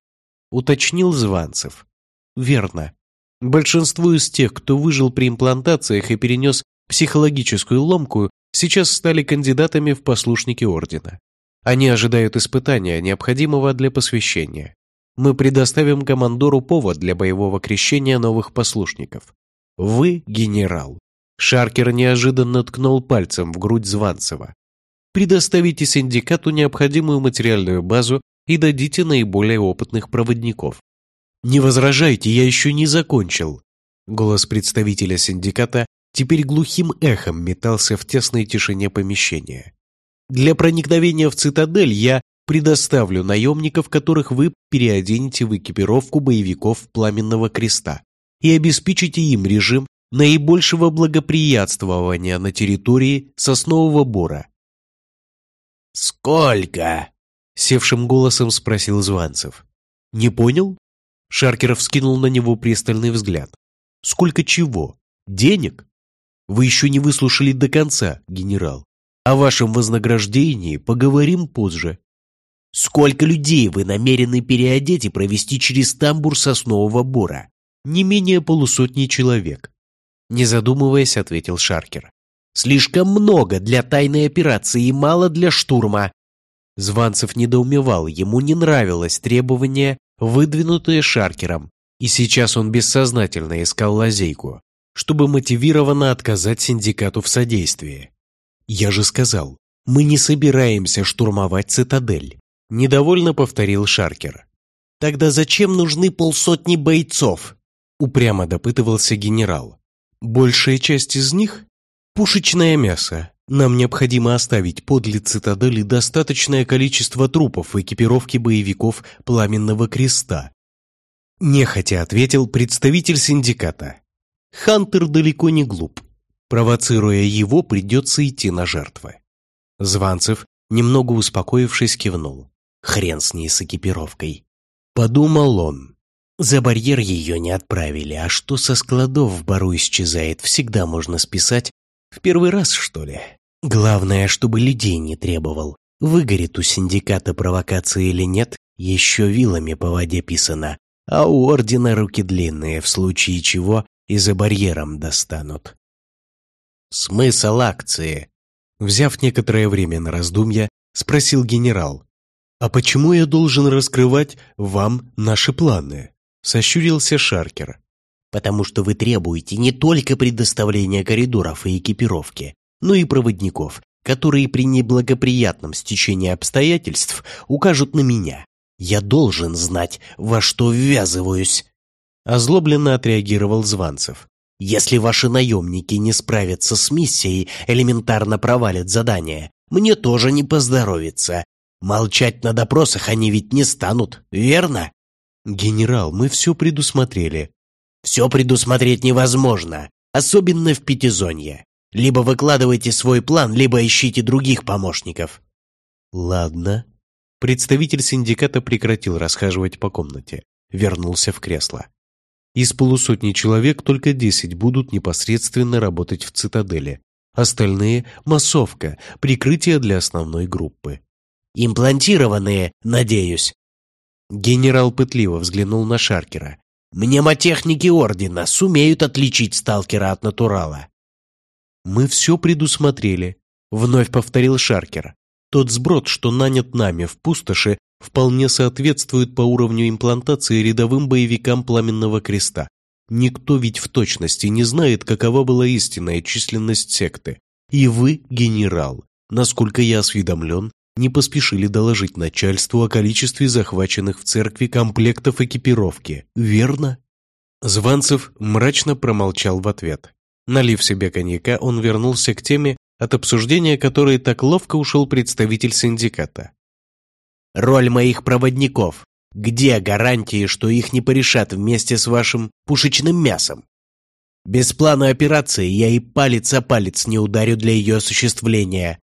уточнил Званцев. Верно. Большинство из тех, кто выжил при имплантациях и перенес психологическую ломку, сейчас стали кандидатами в послушники Ордена. Они ожидают испытания, необходимого для посвящения. Мы предоставим командору повод для боевого крещения новых послушников. Вы генерал. Шаркер неожиданно ткнул пальцем в грудь Званцева. Предоставите синдикату необходимую материальную базу и дадите наиболее опытных проводников. «Не возражайте, я еще не закончил!» Голос представителя синдиката теперь глухим эхом метался в тесной тишине помещения. «Для проникновения в цитадель я предоставлю наемников, которых вы переоденете в экипировку боевиков Пламенного Креста и обеспечите им режим наибольшего благоприятствования на территории Соснового Бора».
«Сколько?» — севшим голосом спросил Званцев.
«Не понял?» Шаркеров скинул на него пристальный взгляд. «Сколько чего? Денег? Вы еще не выслушали до конца, генерал. О вашем вознаграждении поговорим позже. Сколько людей вы намерены переодеть и провести через тамбур соснового бора? Не менее полусотни человек. Не задумываясь, ответил Шаркер. Слишком много для тайной операции и мало для штурма. Званцев недоумевал, ему не нравилось требование, выдвинутое Шаркером, и сейчас он бессознательно искал лазейку чтобы мотивированно отказать синдикату в содействии. Я же сказал, мы не собираемся штурмовать цитадель, недовольно повторил Шаркер. Тогда зачем нужны полсотни бойцов? Упрямо допытывался генерал. Большая часть из них – пушечное мясо. Нам необходимо оставить подле цитадели достаточное количество трупов в экипировке боевиков Пламенного Креста. Нехотя ответил представитель синдиката. Хантер далеко не глуп. Провоцируя его, придется идти на жертвы. Званцев, немного успокоившись, кивнул. Хрен с ней с экипировкой. Подумал он. За барьер ее не отправили, а что со складов в бару исчезает, всегда можно списать. В первый раз, что ли? Главное, чтобы людей не требовал. Выгорит у синдиката провокация или нет, еще вилами по воде писано. А у ордена руки длинные, в случае чего и за барьером достанут. Смысл акции? Взяв некоторое время на раздумья, спросил генерал. «А почему я должен раскрывать вам наши планы?» Сощурился Шаркер. «Потому что вы требуете не только предоставления коридоров и экипировки, но и проводников, которые при неблагоприятном стечении обстоятельств укажут на меня. Я должен знать, во что ввязываюсь». Озлобленно отреагировал Званцев. «Если ваши наемники не справятся с миссией, элементарно провалят задание, мне тоже не поздоровится. Молчать на допросах они ведь не станут, верно?» «Генерал, мы все предусмотрели». «Все предусмотреть невозможно, особенно в Пятизонье. Либо выкладывайте свой план, либо ищите других помощников». «Ладно». Представитель синдиката прекратил расхаживать по комнате, вернулся в кресло. Из полусотни человек только 10 будут непосредственно работать в цитадели. Остальные – массовка, прикрытие для основной группы. «Имплантированные, надеюсь?» Генерал пытливо взглянул на Шаркера. «Мнемотехники Ордена сумеют отличить сталкера от натурала». «Мы все предусмотрели», — вновь повторил Шаркер. «Тот сброд, что нанят нами в пустоши, вполне соответствует по уровню имплантации рядовым боевикам Пламенного Креста. Никто ведь в точности не знает, какова была истинная численность секты. И вы, генерал, насколько я осведомлен, не поспешили доложить начальству о количестве захваченных в церкви комплектов экипировки, верно? Званцев мрачно промолчал в ответ. Налив себе коньяка, он вернулся к теме, от обсуждения которой так ловко ушел представитель синдиката.
«Роль моих проводников. Где гарантии, что их не порешат вместе с вашим пушечным мясом? Без плана операции я и палец о палец не ударю для ее осуществления».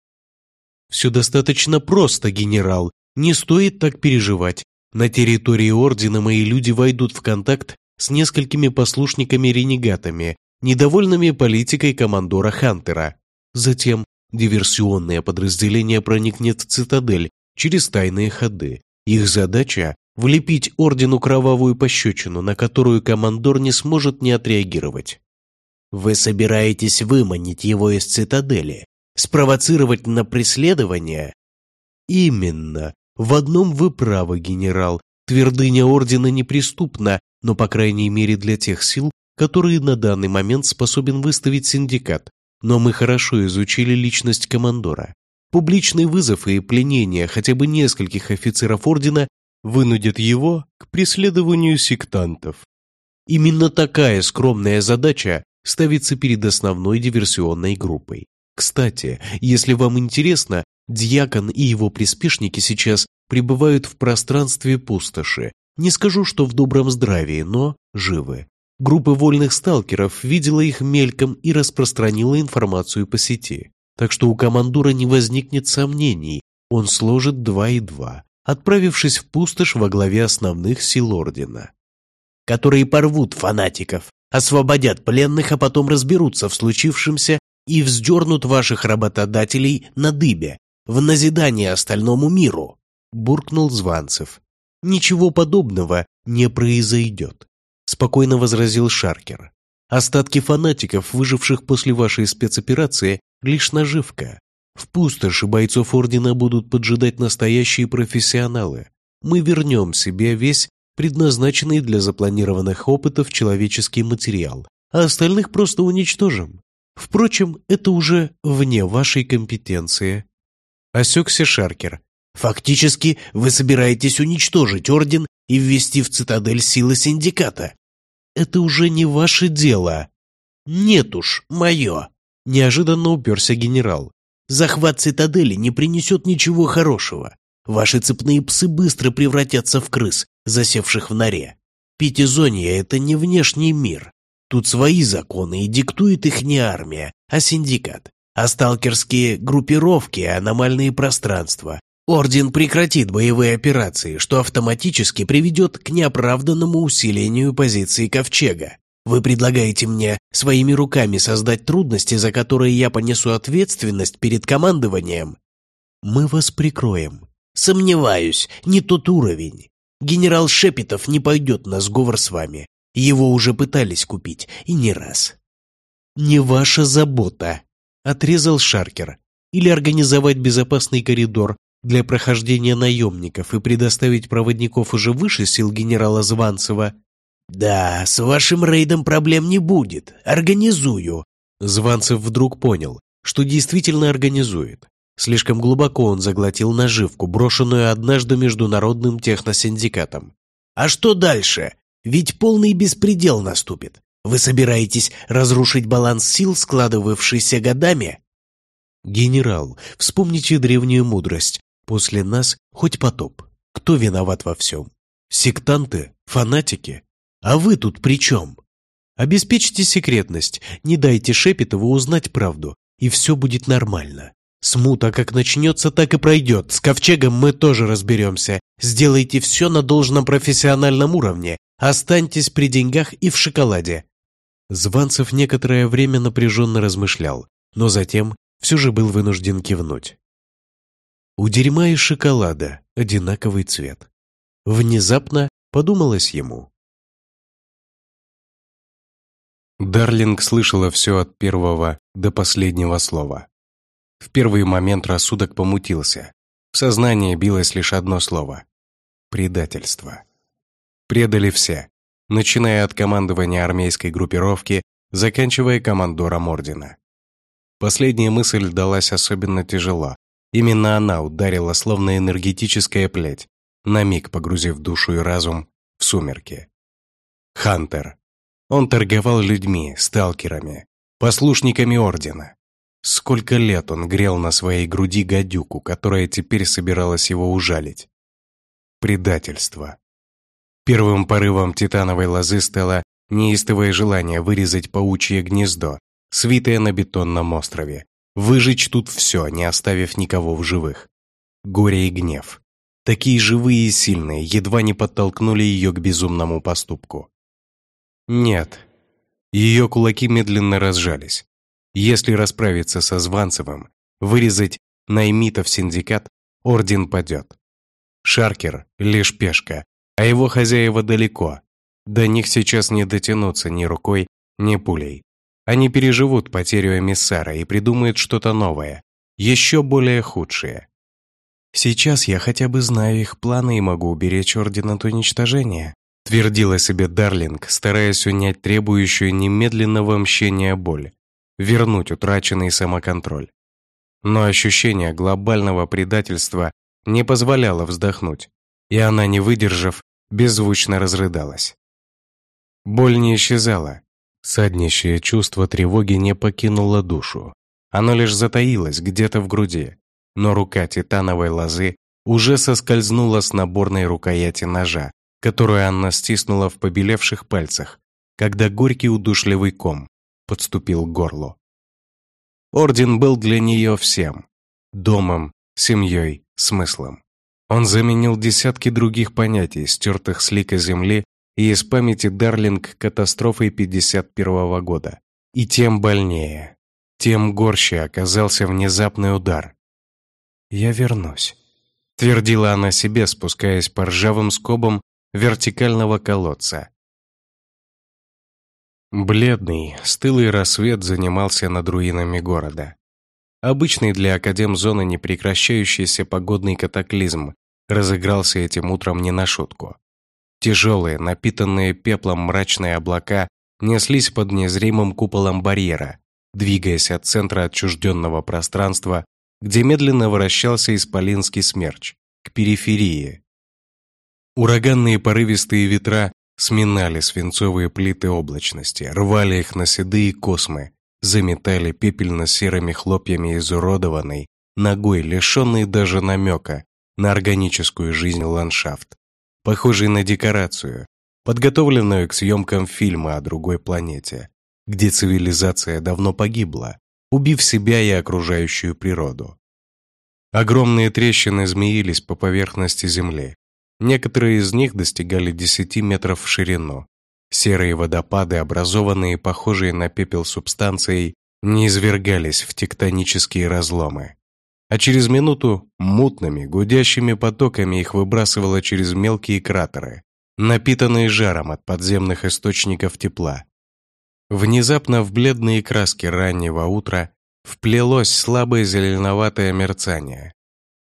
«Все достаточно просто, генерал. Не стоит так переживать. На территории Ордена мои люди войдут в контакт с несколькими послушниками-ренегатами, недовольными политикой командора Хантера. Затем диверсионное подразделение проникнет в цитадель через тайные ходы. Их задача – влепить Ордену кровавую пощечину, на которую командор не сможет не отреагировать.
Вы собираетесь выманить его из цитадели, спровоцировать на преследование?
Именно. В одном вы правы, генерал. Твердыня Ордена неприступна, но по крайней мере для тех сил, которые на данный момент способен выставить синдикат. Но мы хорошо изучили личность командора. Публичный вызов и пленение хотя бы нескольких офицеров Ордена вынудят его к преследованию сектантов. Именно такая скромная задача ставится перед основной диверсионной группой. Кстати, если вам интересно, Дьякон и его приспешники сейчас пребывают в пространстве пустоши. Не скажу, что в добром здравии, но живы. Группа вольных сталкеров видела их мельком и распространила информацию по сети. Так что у командора не возникнет сомнений, он сложит два и два, отправившись в пустошь во главе основных сил Ордена.
Которые порвут фанатиков, освободят пленных, а потом разберутся в случившемся и вздернут ваших работодателей на дыбе, в назидание остальному миру», — буркнул Званцев.
«Ничего подобного не произойдет», — спокойно возразил Шаркер. «Остатки фанатиков, выживших после вашей спецоперации, лишь наживка. В пустоши бойцов Ордена будут поджидать настоящие профессионалы. Мы вернем себе весь предназначенный для запланированных опытов человеческий материал, а остальных просто уничтожим. Впрочем, это уже вне вашей компетенции. Осекся Шаркер.
«Фактически вы собираетесь уничтожить Орден и ввести в цитадель силы Синдиката».
«Это уже не ваше дело».
«Нет уж, мое», —
неожиданно уперся генерал.
«Захват цитадели не принесет ничего хорошего. Ваши цепные псы быстро превратятся в крыс, засевших в норе. Пятизонье — это не внешний мир. Тут свои законы, и диктует их не армия, а синдикат а сталкерские группировки, аномальные пространства. Орден прекратит боевые операции, что автоматически приведет к неоправданному усилению позиции Ковчега. Вы предлагаете мне своими руками создать трудности, за которые я понесу ответственность перед командованием?
Мы вас прикроем.
Сомневаюсь, не тот уровень. Генерал Шепетов не пойдет на сговор с вами. Его уже пытались купить, и не раз.
Не ваша забота, отрезал Шаркер, или организовать безопасный коридор для прохождения наемников и предоставить проводников уже выше сил генерала Званцева.
«Да, с вашим рейдом проблем не будет. Организую».
Званцев вдруг понял, что действительно организует. Слишком глубоко он заглотил наживку, брошенную однажды международным техносиндикатом.
«А что дальше? Ведь полный беспредел наступит. Вы собираетесь разрушить баланс сил, складывавшийся годами?
Генерал, вспомните древнюю мудрость. После нас хоть потоп. Кто виноват во всем? Сектанты? Фанатики? А вы тут при чем? Обеспечьте секретность, не дайте Шепетову узнать правду, и все будет нормально. Смута как начнется, так и пройдет. С ковчегом мы тоже разберемся. Сделайте все на должном профессиональном уровне. Останьтесь при деньгах и в шоколаде. Званцев некоторое время напряженно размышлял, но затем все же был вынужден кивнуть. У дерьма и шоколада одинаковый цвет. Внезапно подумалось ему. Дарлинг слышала все от первого до последнего слова. В первый момент рассудок помутился. В сознании билось лишь одно слово – предательство. Предали все начиная от командования армейской группировки, заканчивая командором ордена. Последняя мысль далась особенно тяжело. Именно она ударила словно энергетическая плеть, на миг погрузив душу и разум в сумерки. Хантер. Он торговал людьми, сталкерами, послушниками ордена.
Сколько лет он грел на своей груди гадюку, которая теперь собиралась его ужалить. Предательство. Первым порывом титановой лозы стало неистовое желание вырезать паучье гнездо, свитое на бетонном острове, выжечь тут все, не оставив никого в живых. Горе и гнев. Такие живые и сильные, едва не подтолкнули ее к безумному поступку. Нет. Ее кулаки медленно разжались. Если расправиться со Званцевым, вырезать наймитов синдикат, орден падет. Шаркер — лишь пешка, а его хозяева далеко. До них сейчас не дотянуться ни рукой, ни пулей. Они переживут потерю эмиссара и придумают что-то новое, еще более худшее. Сейчас я хотя бы знаю их планы и могу уберечь Орден от уничтожения, твердила себе Дарлинг, стараясь унять требующую немедленного мщения боль, вернуть утраченный самоконтроль. Но ощущение глобального предательства не позволяло вздохнуть, и она, не выдержав, беззвучно разрыдалась. Боль не исчезала. Саднищее чувство тревоги не покинуло душу. Оно лишь затаилось где-то в груди, но рука титановой лозы уже соскользнула с наборной рукояти ножа, которую Анна стиснула в побелевших пальцах, когда горький удушливый ком подступил к горлу. Орден был для нее всем – домом, семьей, смыслом. Он заменил десятки других понятий, стертых с лика земли и из памяти Дарлинг катастрофой 51 -го года. И тем больнее, тем горще оказался внезапный удар, «Я вернусь», — твердила она себе, спускаясь по ржавым скобам вертикального колодца. Бледный, стылый рассвет занимался над руинами города. Обычный для академзоны непрекращающийся погодный катаклизм разыгрался этим утром не на шутку. Тяжелые, напитанные пеплом мрачные облака неслись под незримым куполом барьера, двигаясь от центра отчужденного пространства где медленно вращался исполинский смерч, к периферии. Ураганные порывистые ветра сминали свинцовые плиты облачности, рвали их на седые космы, заметали пепельно-серыми хлопьями изуродованной, ногой лишенной даже намека на органическую жизнь ландшафт, похожий на декорацию, подготовленную к съемкам фильма о другой планете, где цивилизация давно погибла, убив себя и окружающую природу. Огромные трещины змеились по поверхности Земли. Некоторые из них достигали 10 метров в ширину. Серые водопады, образованные похожие на пепел субстанцией, не извергались в тектонические разломы. А через минуту мутными, гудящими потоками их выбрасывало через мелкие кратеры, напитанные жаром от подземных источников тепла. Внезапно в бледные краски раннего утра вплелось слабое зеленоватое мерцание.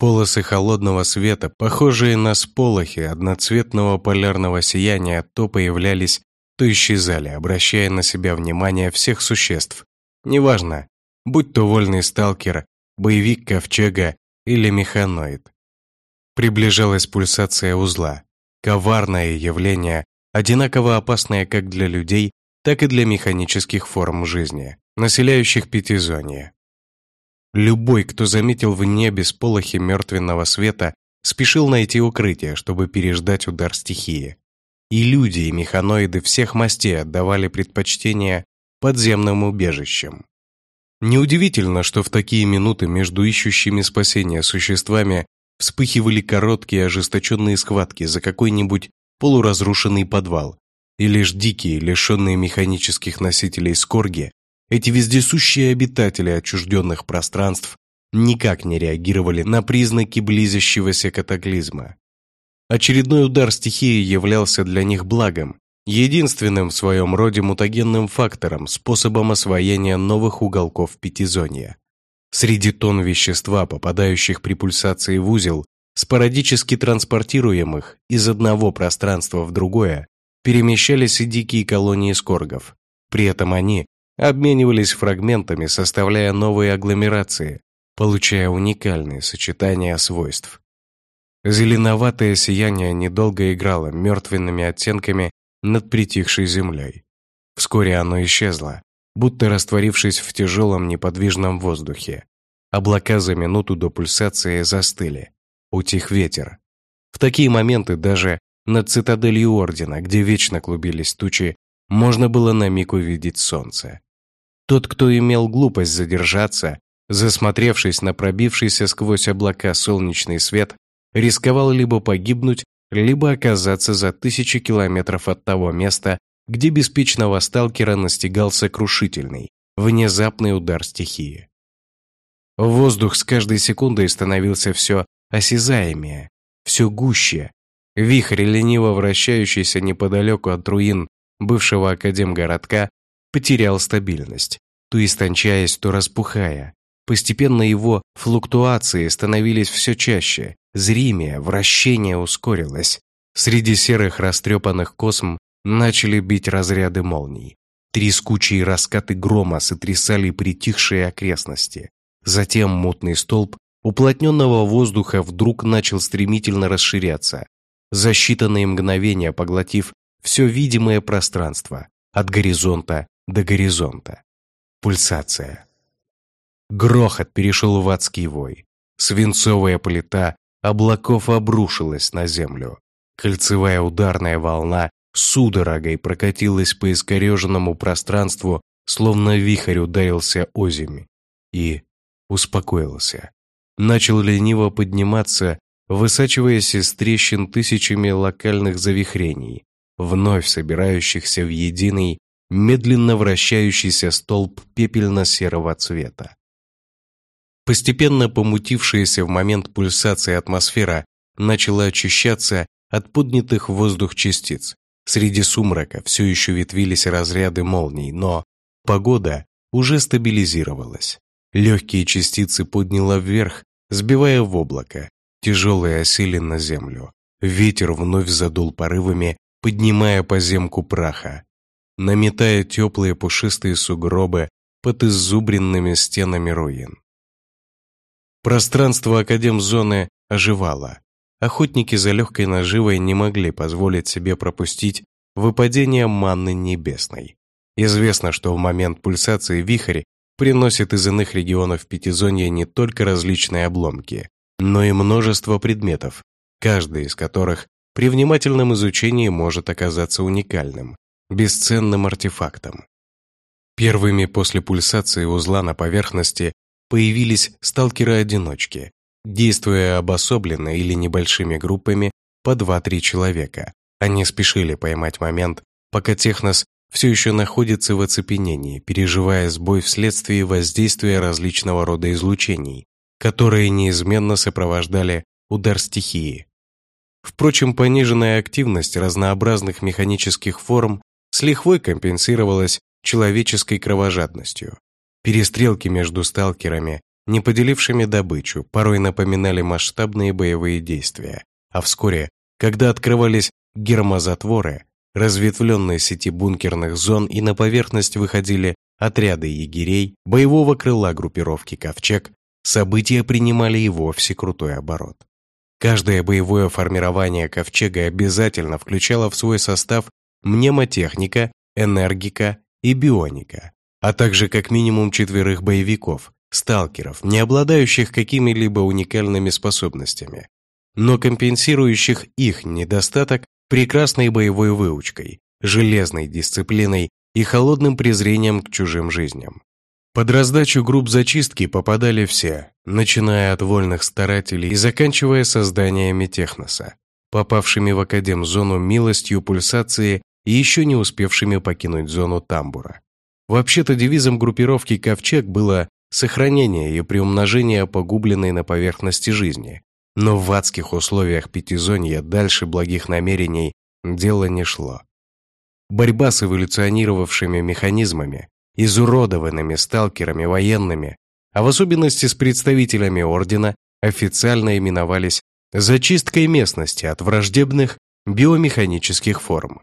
Полосы холодного света, похожие на сполохи одноцветного полярного сияния, то появлялись, то исчезали, обращая на себя внимание всех существ. Неважно, будь то вольный сталкер, боевик ковчега или механоид. Приближалась пульсация узла, коварное явление, одинаково опасное как для людей, так и для механических форм жизни, населяющих пятизонье. Любой, кто заметил в небе сполохи мертвенного света, спешил найти укрытие, чтобы переждать удар стихии. И люди, и механоиды всех мастей отдавали предпочтение подземным убежищам. Неудивительно, что в такие минуты между ищущими спасения существами вспыхивали короткие ожесточенные схватки за какой-нибудь полуразрушенный подвал, и лишь дикие, лишенные механических носителей скорги, эти вездесущие обитатели отчужденных пространств никак не реагировали на признаки близящегося катаклизма. Очередной удар стихии являлся для них благом, единственным в своем роде мутагенным фактором, способом освоения новых уголков пятизонья. Среди тонн вещества, попадающих при пульсации в узел, спорадически транспортируемых из одного пространства в другое, перемещались и дикие колонии скоргов. При этом они обменивались фрагментами, составляя новые агломерации, получая уникальные сочетания свойств. Зеленоватое сияние недолго играло мертвенными оттенками над притихшей землей. Вскоре оно исчезло, будто растворившись в тяжелом неподвижном воздухе. Облака за минуту до пульсации застыли. Утих ветер. В такие моменты даже над цитаделью Ордена, где вечно клубились тучи, можно было на миг увидеть солнце. Тот, кто имел глупость задержаться, засмотревшись на пробившийся сквозь облака солнечный свет, рисковал либо погибнуть, либо оказаться за тысячи километров от того места, где беспечного сталкера настигал сокрушительный, внезапный удар стихии. Воздух с каждой секундой становился все осязаемее, все гуще. Вихрь, лениво вращающийся неподалеку от руин бывшего академгородка, потерял стабильность, то истончаясь, то распухая. Постепенно его флуктуации становились все чаще, зримее, вращение ускорилось. Среди серых растрепанных косм начали бить разряды молний. Трескучие раскаты грома сотрясали притихшие окрестности. Затем мутный столб уплотненного воздуха вдруг начал стремительно расширяться, за считанные мгновения поглотив все видимое пространство от горизонта до горизонта. Пульсация. Грохот перешел в адский вой. Свинцовая плита облаков обрушилась на землю. Кольцевая ударная волна судорогой прокатилась по искореженному пространству, словно вихрь ударился озими, и успокоился. Начал лениво подниматься, высачиваясь из трещин тысячами локальных завихрений, вновь собирающихся в единый, медленно вращающийся столб пепельно-серого цвета. Постепенно помутившаяся в момент пульсации атмосфера начала очищаться от поднятых в воздух частиц, Среди сумрака все еще ветвились разряды молний, но погода уже стабилизировалась. Легкие частицы подняло вверх, сбивая в облако. Тяжелые осели на землю. Ветер вновь задул порывами, поднимая поземку праха, наметая теплые пушистые сугробы под иззубренными стенами руин. Пространство Академзоны оживало. Охотники за легкой наживой не могли позволить себе пропустить выпадение манны небесной. Известно, что в момент пульсации вихрь приносит из иных регионов Пятизонья не только различные обломки, но и множество предметов, каждый из которых при внимательном изучении может оказаться уникальным, бесценным артефактом. Первыми после пульсации узла на поверхности появились сталкеры-одиночки, действуя обособленно или небольшими группами по 2-3 человека. Они спешили поймать момент, пока Технос все еще находится в оцепенении, переживая сбой вследствие воздействия различного рода излучений, которые неизменно сопровождали удар стихии. Впрочем, пониженная активность разнообразных механических форм с лихвой компенсировалась человеческой кровожадностью. Перестрелки между сталкерами не поделившими добычу, порой напоминали масштабные боевые действия. А вскоре, когда открывались гермозатворы, разветвленные сети бункерных зон и на поверхность выходили отряды егерей боевого крыла группировки «Ковчег», события принимали и вовсе крутой оборот. Каждое боевое формирование «Ковчега» обязательно включало в свой состав мнемотехника, энергика и бионика, а также как минимум четверых боевиков, сталкеров, не обладающих какими-либо уникальными способностями, но компенсирующих их недостаток прекрасной боевой выучкой, железной дисциплиной и холодным презрением к чужим жизням. Под раздачу групп зачистки попадали все, начиная от вольных старателей и заканчивая созданиями техноса, попавшими в академ-зону милостью пульсации и еще не успевшими покинуть зону тамбура. Вообще-то девизом группировки «Ковчег» было сохранение и приумножение погубленной на поверхности жизни. Но в адских условиях пятизонья дальше благих намерений дело не шло. Борьба с эволюционировавшими механизмами, изуродованными сталкерами военными, а в особенности с представителями Ордена, официально именовались зачисткой местности от враждебных биомеханических форм.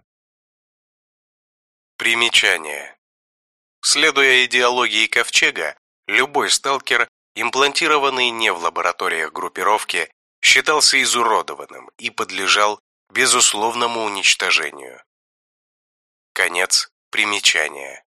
Примечание. Следуя идеологии Ковчега, Любой сталкер, имплантированный не в лабораториях группировки, считался изуродованным и подлежал безусловному уничтожению. Конец примечания.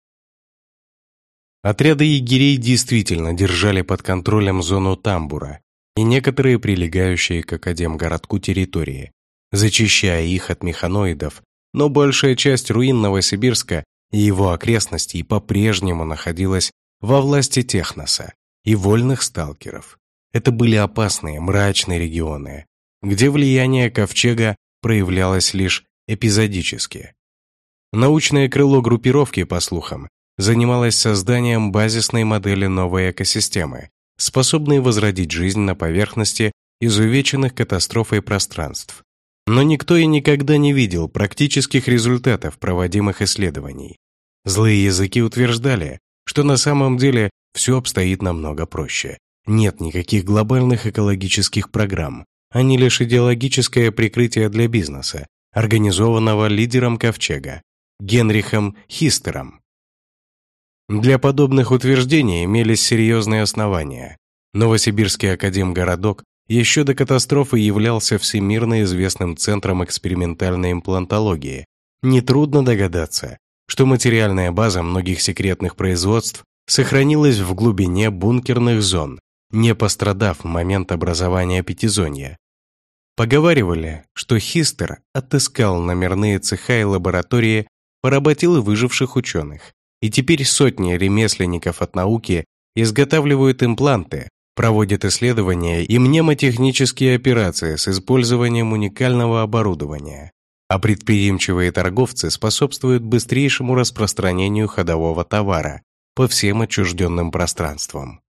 Отряды егерей действительно держали под контролем зону тамбура и некоторые прилегающие к Академгородку территории, зачищая их от механоидов, но большая часть руин Новосибирска и его окрестностей по-прежнему находилась во власти Техноса и вольных сталкеров. Это были опасные, мрачные регионы, где влияние Ковчега проявлялось лишь эпизодически. Научное крыло группировки, по слухам, занималось созданием базисной модели новой экосистемы, способной возродить жизнь на поверхности изувеченных катастрофой пространств. Но никто и никогда не видел практических результатов проводимых исследований. Злые языки утверждали, что на самом деле все обстоит намного проще. Нет никаких глобальных экологических программ, они лишь идеологическое прикрытие для бизнеса, организованного лидером Ковчега, Генрихом Хистером. Для подобных утверждений имелись серьезные основания. Новосибирский академгородок еще до катастрофы являлся всемирно известным центром экспериментальной имплантологии. Нетрудно догадаться, что материальная база многих секретных производств сохранилась в глубине бункерных зон, не пострадав в момент образования пятизонья. Поговаривали, что Хистер отыскал номерные цеха и лаборатории, поработил выживших ученых, и теперь сотни ремесленников от науки изготавливают импланты, проводят исследования и мнемотехнические операции с использованием уникального оборудования, а предприимчивые торговцы способствуют быстрейшему распространению ходового товара по всем отчужденным пространствам.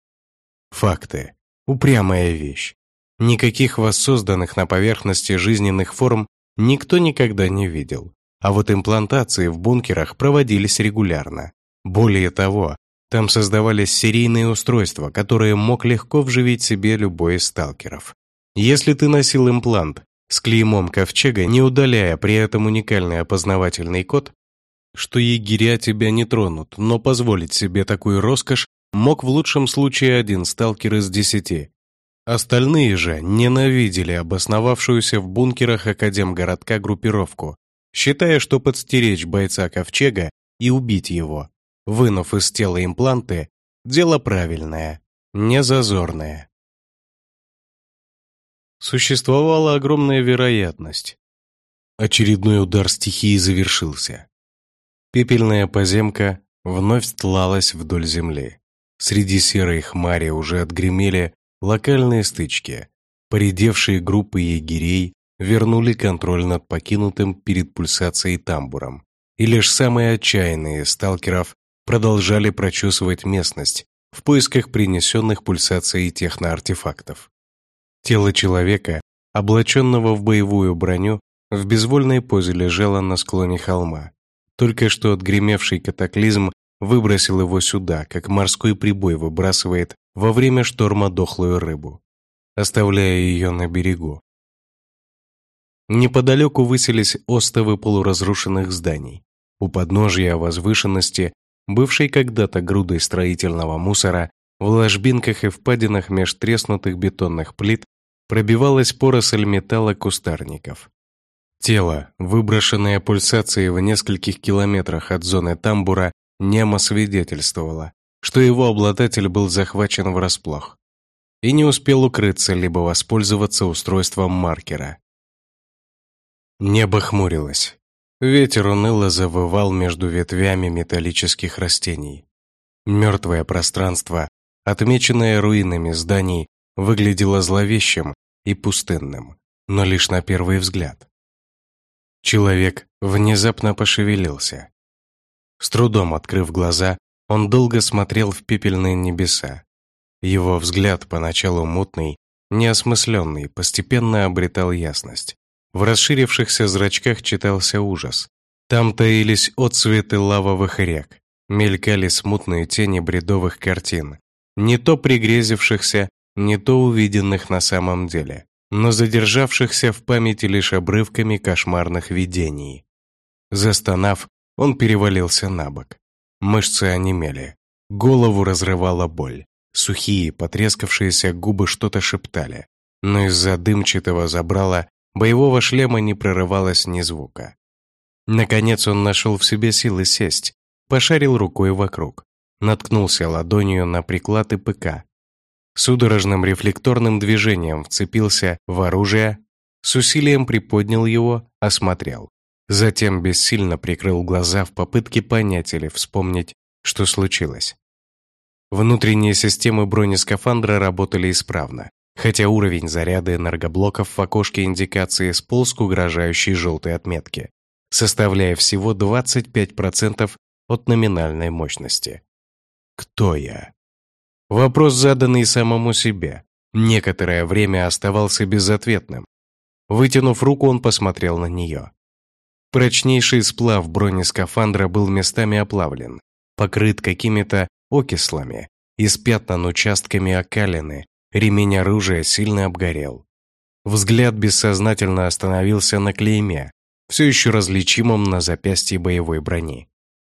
Факты. Упрямая вещь. Никаких воссозданных на поверхности жизненных форм никто никогда не видел, а вот имплантации в бункерах проводились регулярно. Более того, там создавались серийные устройства, которые мог легко вживить себе любой из сталкеров. Если ты носил имплант с клеймом ковчега, не удаляя при этом уникальный опознавательный код, что егеря тебя не тронут, но позволить себе такую роскошь мог в лучшем случае один сталкер из десяти. Остальные же ненавидели обосновавшуюся в бункерах Академгородка группировку, считая, что подстеречь бойца ковчега и убить его вынув из тела импланты, дело правильное, не зазорное. Существовала огромная вероятность. Очередной удар стихии завершился. Пепельная поземка вновь стлалась вдоль земли. Среди серой хмари уже отгремели локальные стычки. Поредевшие группы егерей вернули контроль над покинутым перед пульсацией тамбуром. И лишь самые отчаянные сталкеров продолжали прочесывать местность в поисках принесенных пульсацией техноартефактов. Тело человека, облаченного в боевую броню, в безвольной позе лежало на склоне холма. Только что отгремевший катаклизм выбросил его сюда, как морской прибой выбрасывает во время шторма дохлую рыбу, оставляя ее на берегу. Неподалеку высились остовы полуразрушенных зданий. У подножья возвышенности бывшей когда-то грудой строительного мусора, в ложбинках и впадинах меж треснутых бетонных плит пробивалась поросль металла кустарников. Тело, выброшенное пульсацией в нескольких километрах от зоны тамбура, немо свидетельствовало, что его обладатель был захвачен врасплох и не успел укрыться либо воспользоваться устройством маркера. Небо хмурилось. Ветер уныло завывал между ветвями металлических растений. Мертвое пространство, отмеченное руинами зданий, выглядело зловещим и пустынным, но лишь на первый взгляд. Человек внезапно пошевелился. С трудом открыв глаза, он долго смотрел в пепельные небеса. Его взгляд, поначалу мутный, неосмысленный, постепенно обретал ясность. В расширившихся зрачках читался ужас. Там таились отцветы лавовых рек, мелькали смутные тени бредовых картин, не то пригрезившихся, не то увиденных на самом деле, но задержавшихся в памяти лишь обрывками кошмарных видений. Застонав, он перевалился на бок. Мышцы онемели, голову разрывала боль. Сухие, потрескавшиеся губы что-то шептали, но из-за дымчатого забрала Боевого шлема не прорывалось ни звука. Наконец он нашел в себе силы сесть, пошарил рукой вокруг. наткнулся ладонью на приклад ПК. Судорожным рефлекторным движением вцепился в оружие, с усилием приподнял его, осмотрел. Затем бессильно прикрыл глаза в попытке понять или вспомнить, что случилось. Внутренние системы бронескафандра работали исправно, хотя уровень заряда энергоблоков в окошке индикации сполз к угрожающей желтой отметке, составляя всего 25% от номинальной мощности. Кто я? Вопрос, заданный самому себе, некоторое время оставался безответным. Вытянув руку, он посмотрел на нее. Прочнейший сплав бронескафандра был местами оплавлен, покрыт какими-то окислами, испятнан участками окалины, ремень оружия сильно обгорел. Взгляд бессознательно остановился на клейме, все еще различимом на запястье боевой брони.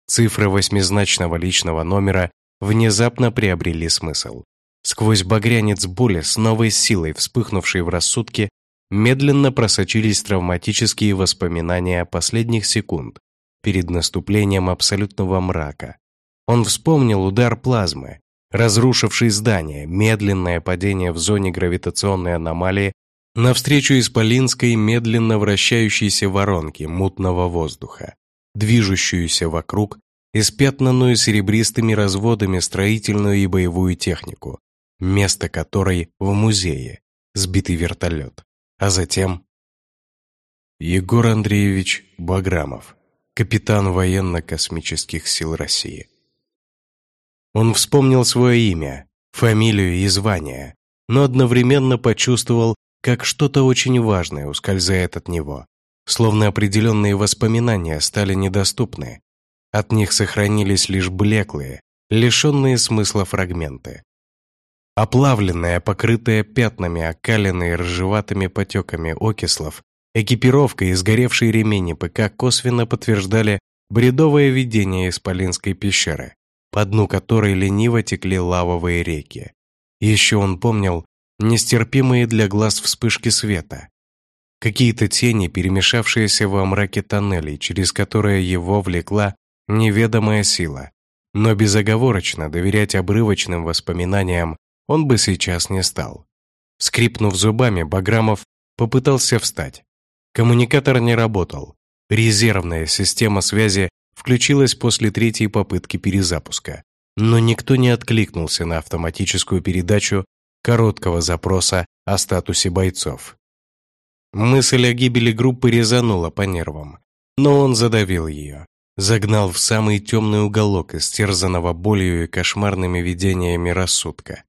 Цифры восьмизначного личного номера внезапно приобрели смысл. Сквозь багрянец боли с новой силой, вспыхнувшей в рассудке, медленно просочились травматические воспоминания последних секунд перед наступлением абсолютного мрака. Он вспомнил удар плазмы, разрушивший здание, медленное падение в зоне гравитационной аномалии навстречу исполинской медленно вращающейся воронке мутного воздуха, движущуюся вокруг, испятнанную серебристыми разводами строительную и боевую технику, место которой в музее, сбитый вертолет, а затем... Егор Андреевич Баграмов, капитан военно-космических сил России. Он вспомнил свое имя, фамилию и звание, но одновременно почувствовал, как что-то очень важное ускользает от него, словно определенные воспоминания стали недоступны. От них сохранились лишь блеклые, лишенные смысла фрагменты. Оплавленная, покрытая пятнами, окаленной ржеватыми потеками окислов, экипировка и сгоревшие ремени ПК косвенно подтверждали бредовое видение Исполинской пещеры, по дну которой лениво текли лавовые реки. Еще он помнил, нестерпимые для глаз вспышки света. Какие-то тени, перемешавшиеся во мраке тоннелей, через которые его влекла неведомая сила. Но безоговорочно доверять обрывочным воспоминаниям он бы сейчас не стал. Скрипнув зубами, Баграмов попытался встать. Коммуникатор не работал. Резервная система связи включилась после третьей попытки перезапуска. Но никто не откликнулся на автоматическую передачу короткого запроса о статусе бойцов. Мысль о гибели группы резанула по нервам, но он задавил ее, загнал в самый темный уголок истерзанного болью и кошмарными видениями рассудка.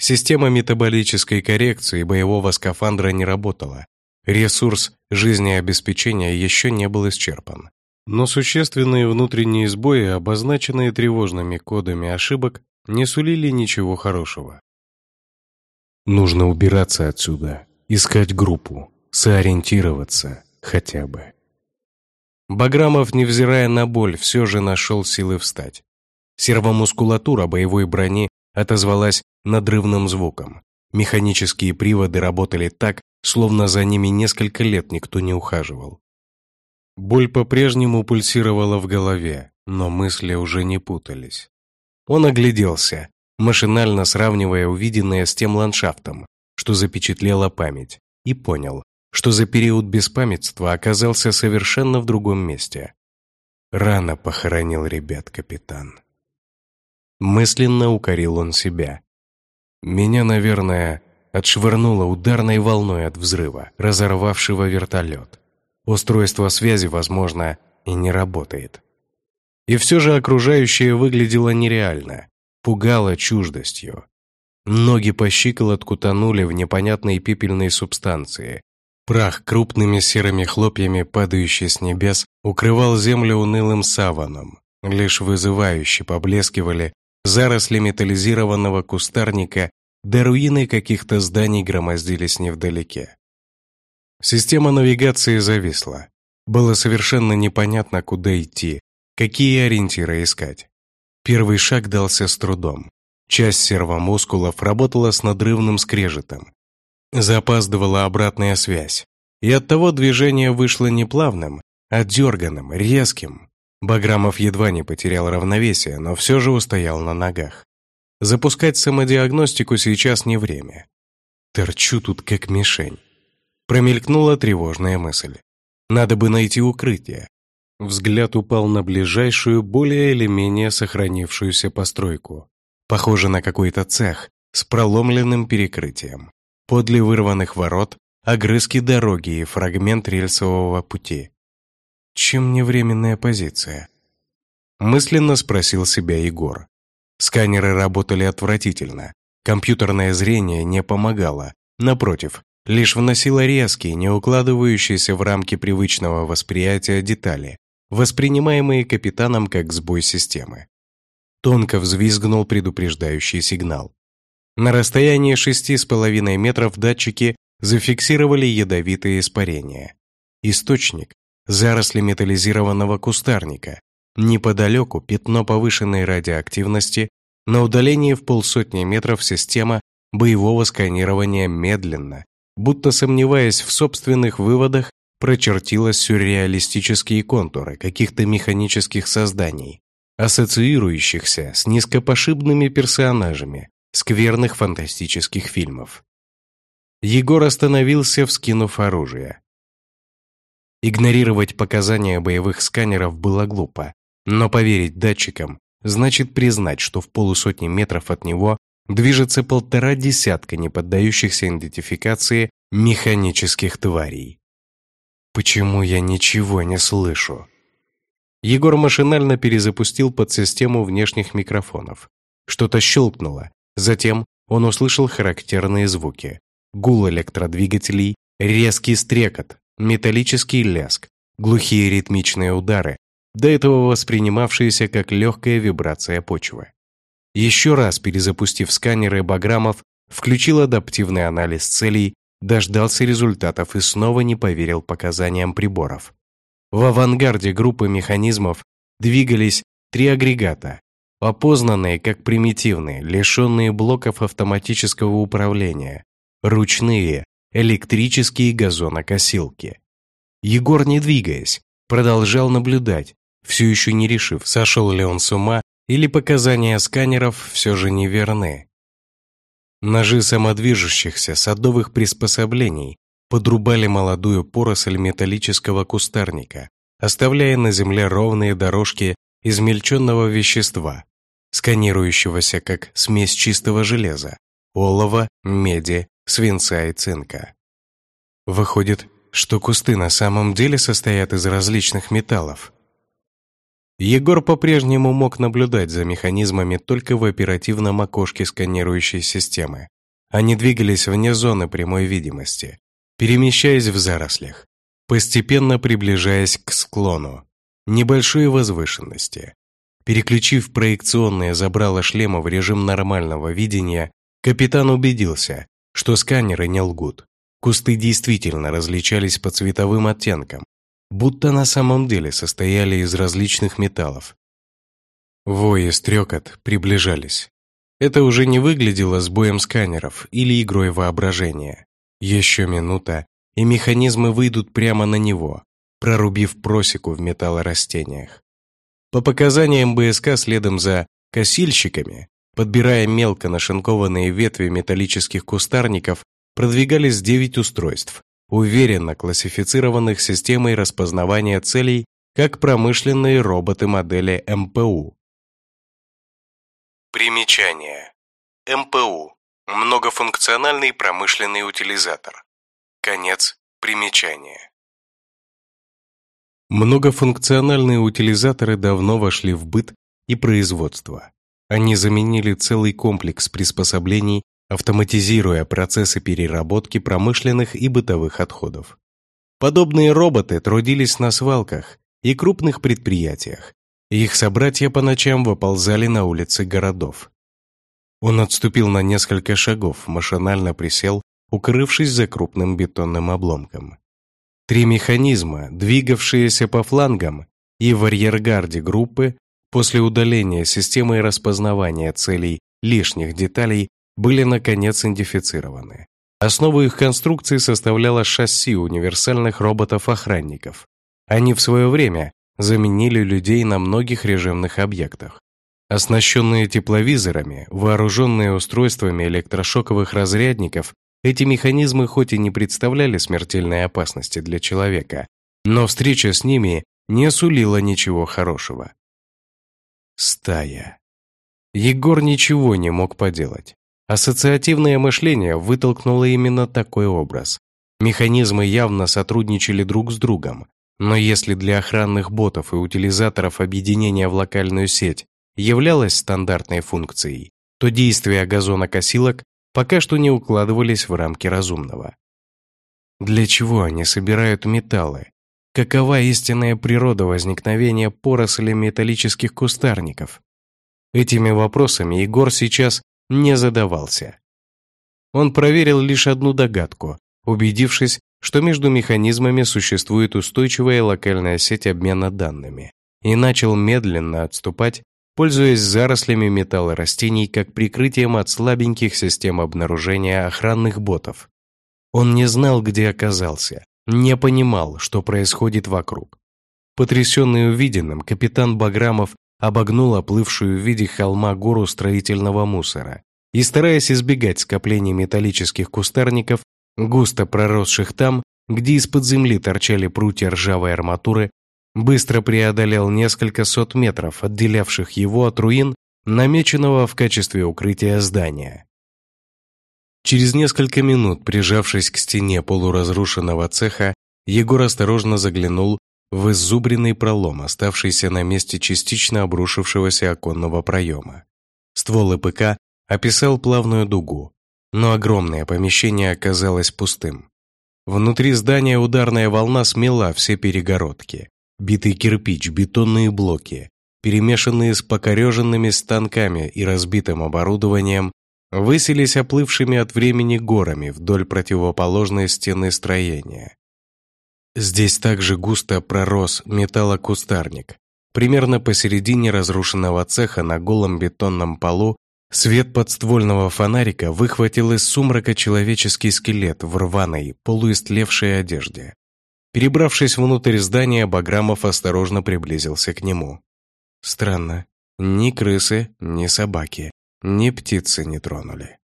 Система метаболической коррекции боевого скафандра не работала. Ресурс жизнеобеспечения еще не был исчерпан. Но существенные внутренние сбои, обозначенные тревожными кодами ошибок, не сулили ничего хорошего. Нужно убираться отсюда, искать группу, сориентироваться хотя бы. Баграмов, невзирая на боль, все же нашел силы встать. Сервомускулатура боевой брони отозвалась надрывным звуком. Механические приводы работали так, словно за ними несколько лет никто не ухаживал. Боль по-прежнему пульсировала в голове, но мысли уже не путались. Он огляделся, машинально сравнивая увиденное с тем ландшафтом, что запечатлела память, и понял, что за период беспамятства оказался совершенно в другом месте. Рано похоронил ребят капитан. Мысленно укорил он себя. Меня, наверное, отшвырнуло ударной волной от взрыва, разорвавшего вертолет. Устройство связи, возможно, и не работает. И все же окружающее выглядело нереально пугало чуждостью. Ноги по щиколотку тонули в непонятной пепельной субстанции. Прах крупными серыми хлопьями, падающий с небес, укрывал землю унылым саваном. Лишь вызывающе поблескивали заросли металлизированного кустарника, да руины каких-то зданий громоздились невдалеке. Система навигации зависла. Было совершенно непонятно, куда идти, какие ориентиры искать. Первый шаг дался с трудом. Часть сервомускулов работала с надрывным скрежетом. Запаздывала обратная связь. И оттого движение вышло не плавным, а дерганым, резким. Баграмов едва не потерял равновесие, но все же устоял на ногах. Запускать самодиагностику сейчас не время. Торчу тут как мишень. Промелькнула тревожная мысль. Надо бы найти укрытие. Взгляд упал на ближайшую, более или менее сохранившуюся постройку. Похоже на какой-то цех с проломленным перекрытием. Подле вырванных ворот огрызки дороги и фрагмент рельсового пути. Чем не временная позиция? Мысленно спросил себя Егор. Сканеры работали отвратительно. Компьютерное зрение не помогало. Напротив, лишь вносило резкие, не укладывающиеся в рамки привычного восприятия детали, воспринимаемые капитаном как сбой системы. Тонко взвизгнул предупреждающий сигнал. На расстоянии шести с половиной метров датчики зафиксировали ядовитые испарения. Источник – заросли металлизированного кустарника. Неподалеку пятно повышенной радиоактивности, на удалении в полсотни метров система боевого сканирования медленно, будто сомневаясь в собственных выводах, прочертила сюрреалистические контуры каких-то механических созданий, ассоциирующихся с низкопошибными персонажами, скверных фантастических фильмов. Егор остановился, вскинув оружие. Игнорировать показания боевых сканеров было глупо, но поверить датчикам значит признать, что в полусотни метров от него движется полтора десятка неподдающихся идентификации механических тварей. Почему я ничего не слышу? Егор машинально перезапустил подсистему внешних микрофонов. Что-то щелкнуло, Затем он услышал характерные звуки. Гул электродвигателей, резкий стрекот, металлический ляск, глухие ритмичные удары, до этого воспринимавшиеся как легкая вибрация почвы. Еще раз перезапустив сканеры Баграмов, включил адаптивный анализ целей, дождался результатов и снова не поверил показаниям приборов. В авангарде группы механизмов двигались три агрегата, опознанные как примитивные, лишенные блоков автоматического управления, ручные, электрические газонокосилки. Егор, не двигаясь, продолжал наблюдать, все еще не решив, сошел ли он с ума или показания сканеров все же неверны. Ножи самодвижущихся садовых приспособлений подрубали молодую поросль металлического кустарника, оставляя на земле ровные дорожки измельченного вещества, сканирующегося как смесь чистого железа, олова, меди, свинца и цинка. Выходит, что кусты на самом деле состоят из различных металлов. Егор по-прежнему мог наблюдать за механизмами только в оперативном окошке сканирующей системы. Они двигались вне зоны прямой видимости, перемещаясь в зарослях, постепенно приближаясь к склону, небольшой возвышенности, Переключив проекционное забрало шлема в режим нормального видения, капитан убедился, что сканеры не лгут. Кусты действительно различались по цветовым оттенкам, будто на самом деле состояли из различных металлов. Вой и стрекот приближались. Это уже не выглядело сбоем сканеров или игрой воображения. Еще минута, и механизмы выйдут прямо на него, прорубив просеку в металлорастениях. По показаниям БСК следом за косильщиками, подбирая мелко нашинкованные ветви металлических кустарников, продвигались 9 устройств, уверенно классифицированных системой распознавания целей как промышленные роботы модели МПУ.
Примечание. МПУ. Многофункциональный промышленный утилизатор. Конец примечания.
Многофункциональные утилизаторы давно вошли в быт и производство. Они заменили целый комплекс приспособлений, автоматизируя процессы переработки промышленных и бытовых отходов. Подобные роботы трудились на свалках и крупных предприятиях. Их собратья по ночам выползали на улицы городов. Он отступил на несколько шагов, машинально присел, укрывшись за крупным бетонным обломком. Три механизма, двигавшиеся по флангам и в арьергарде группы, после удаления системы распознавания целей лишних деталей, были наконец идентифицированы. Основу их конструкции составляло шасси универсальных роботов-охранников. Они в свое время заменили людей на многих режимных объектах. Оснащенные тепловизорами, вооруженные устройствами электрошоковых разрядников, эти механизмы хоть и не представляли смертельной опасности для человека, но встреча с ними не сулила ничего хорошего. Стая. Егор ничего не мог поделать. Ассоциативное мышление вытолкнуло именно такой образ. Механизмы явно сотрудничали друг с другом, но если для охранных ботов и утилизаторов объединение в локальную сеть являлось стандартной функцией, то действия газонокосилок пока что не укладывались в рамки разумного. Для чего они собирают металлы? Какова истинная природа возникновения поросли металлических кустарников? Этими вопросами Егор сейчас не задавался. Он проверил лишь одну догадку, убедившись, что между механизмами существует устойчивая локальная сеть обмена данными, и начал медленно отступать, пользуясь зарослями металла растений как прикрытием от слабеньких систем обнаружения охранных ботов. Он не знал, где оказался, не понимал, что происходит вокруг. Потрясенный увиденным, капитан Баграмов обогнул оплывшую в виде холма гору строительного мусора и, стараясь избегать скоплений металлических кустарников, густо проросших там, где из-под земли торчали прутья ржавой арматуры, быстро преодолел несколько сот метров, отделявших его от руин, намеченного в качестве укрытия здания. Через несколько минут, прижавшись к стене полуразрушенного цеха, Егор осторожно заглянул в иззубренный пролом, оставшийся на месте частично обрушившегося оконного проема. Ствол ИПК описал плавную дугу, но огромное помещение оказалось пустым. Внутри здания ударная волна смела все перегородки. Битый кирпич, бетонные блоки, перемешанные с покореженными станками и разбитым оборудованием, высились оплывшими от времени горами вдоль противоположной стены строения. Здесь также густо пророс металлокустарник. Примерно посередине разрушенного цеха на голом бетонном полу свет подствольного фонарика выхватил из сумрака человеческий скелет в рваной, полуистлевшей одежде. Перебравшись внутрь здания, Баграмов осторожно приблизился к нему. Странно, ни крысы, ни собаки ни птицы не тронули.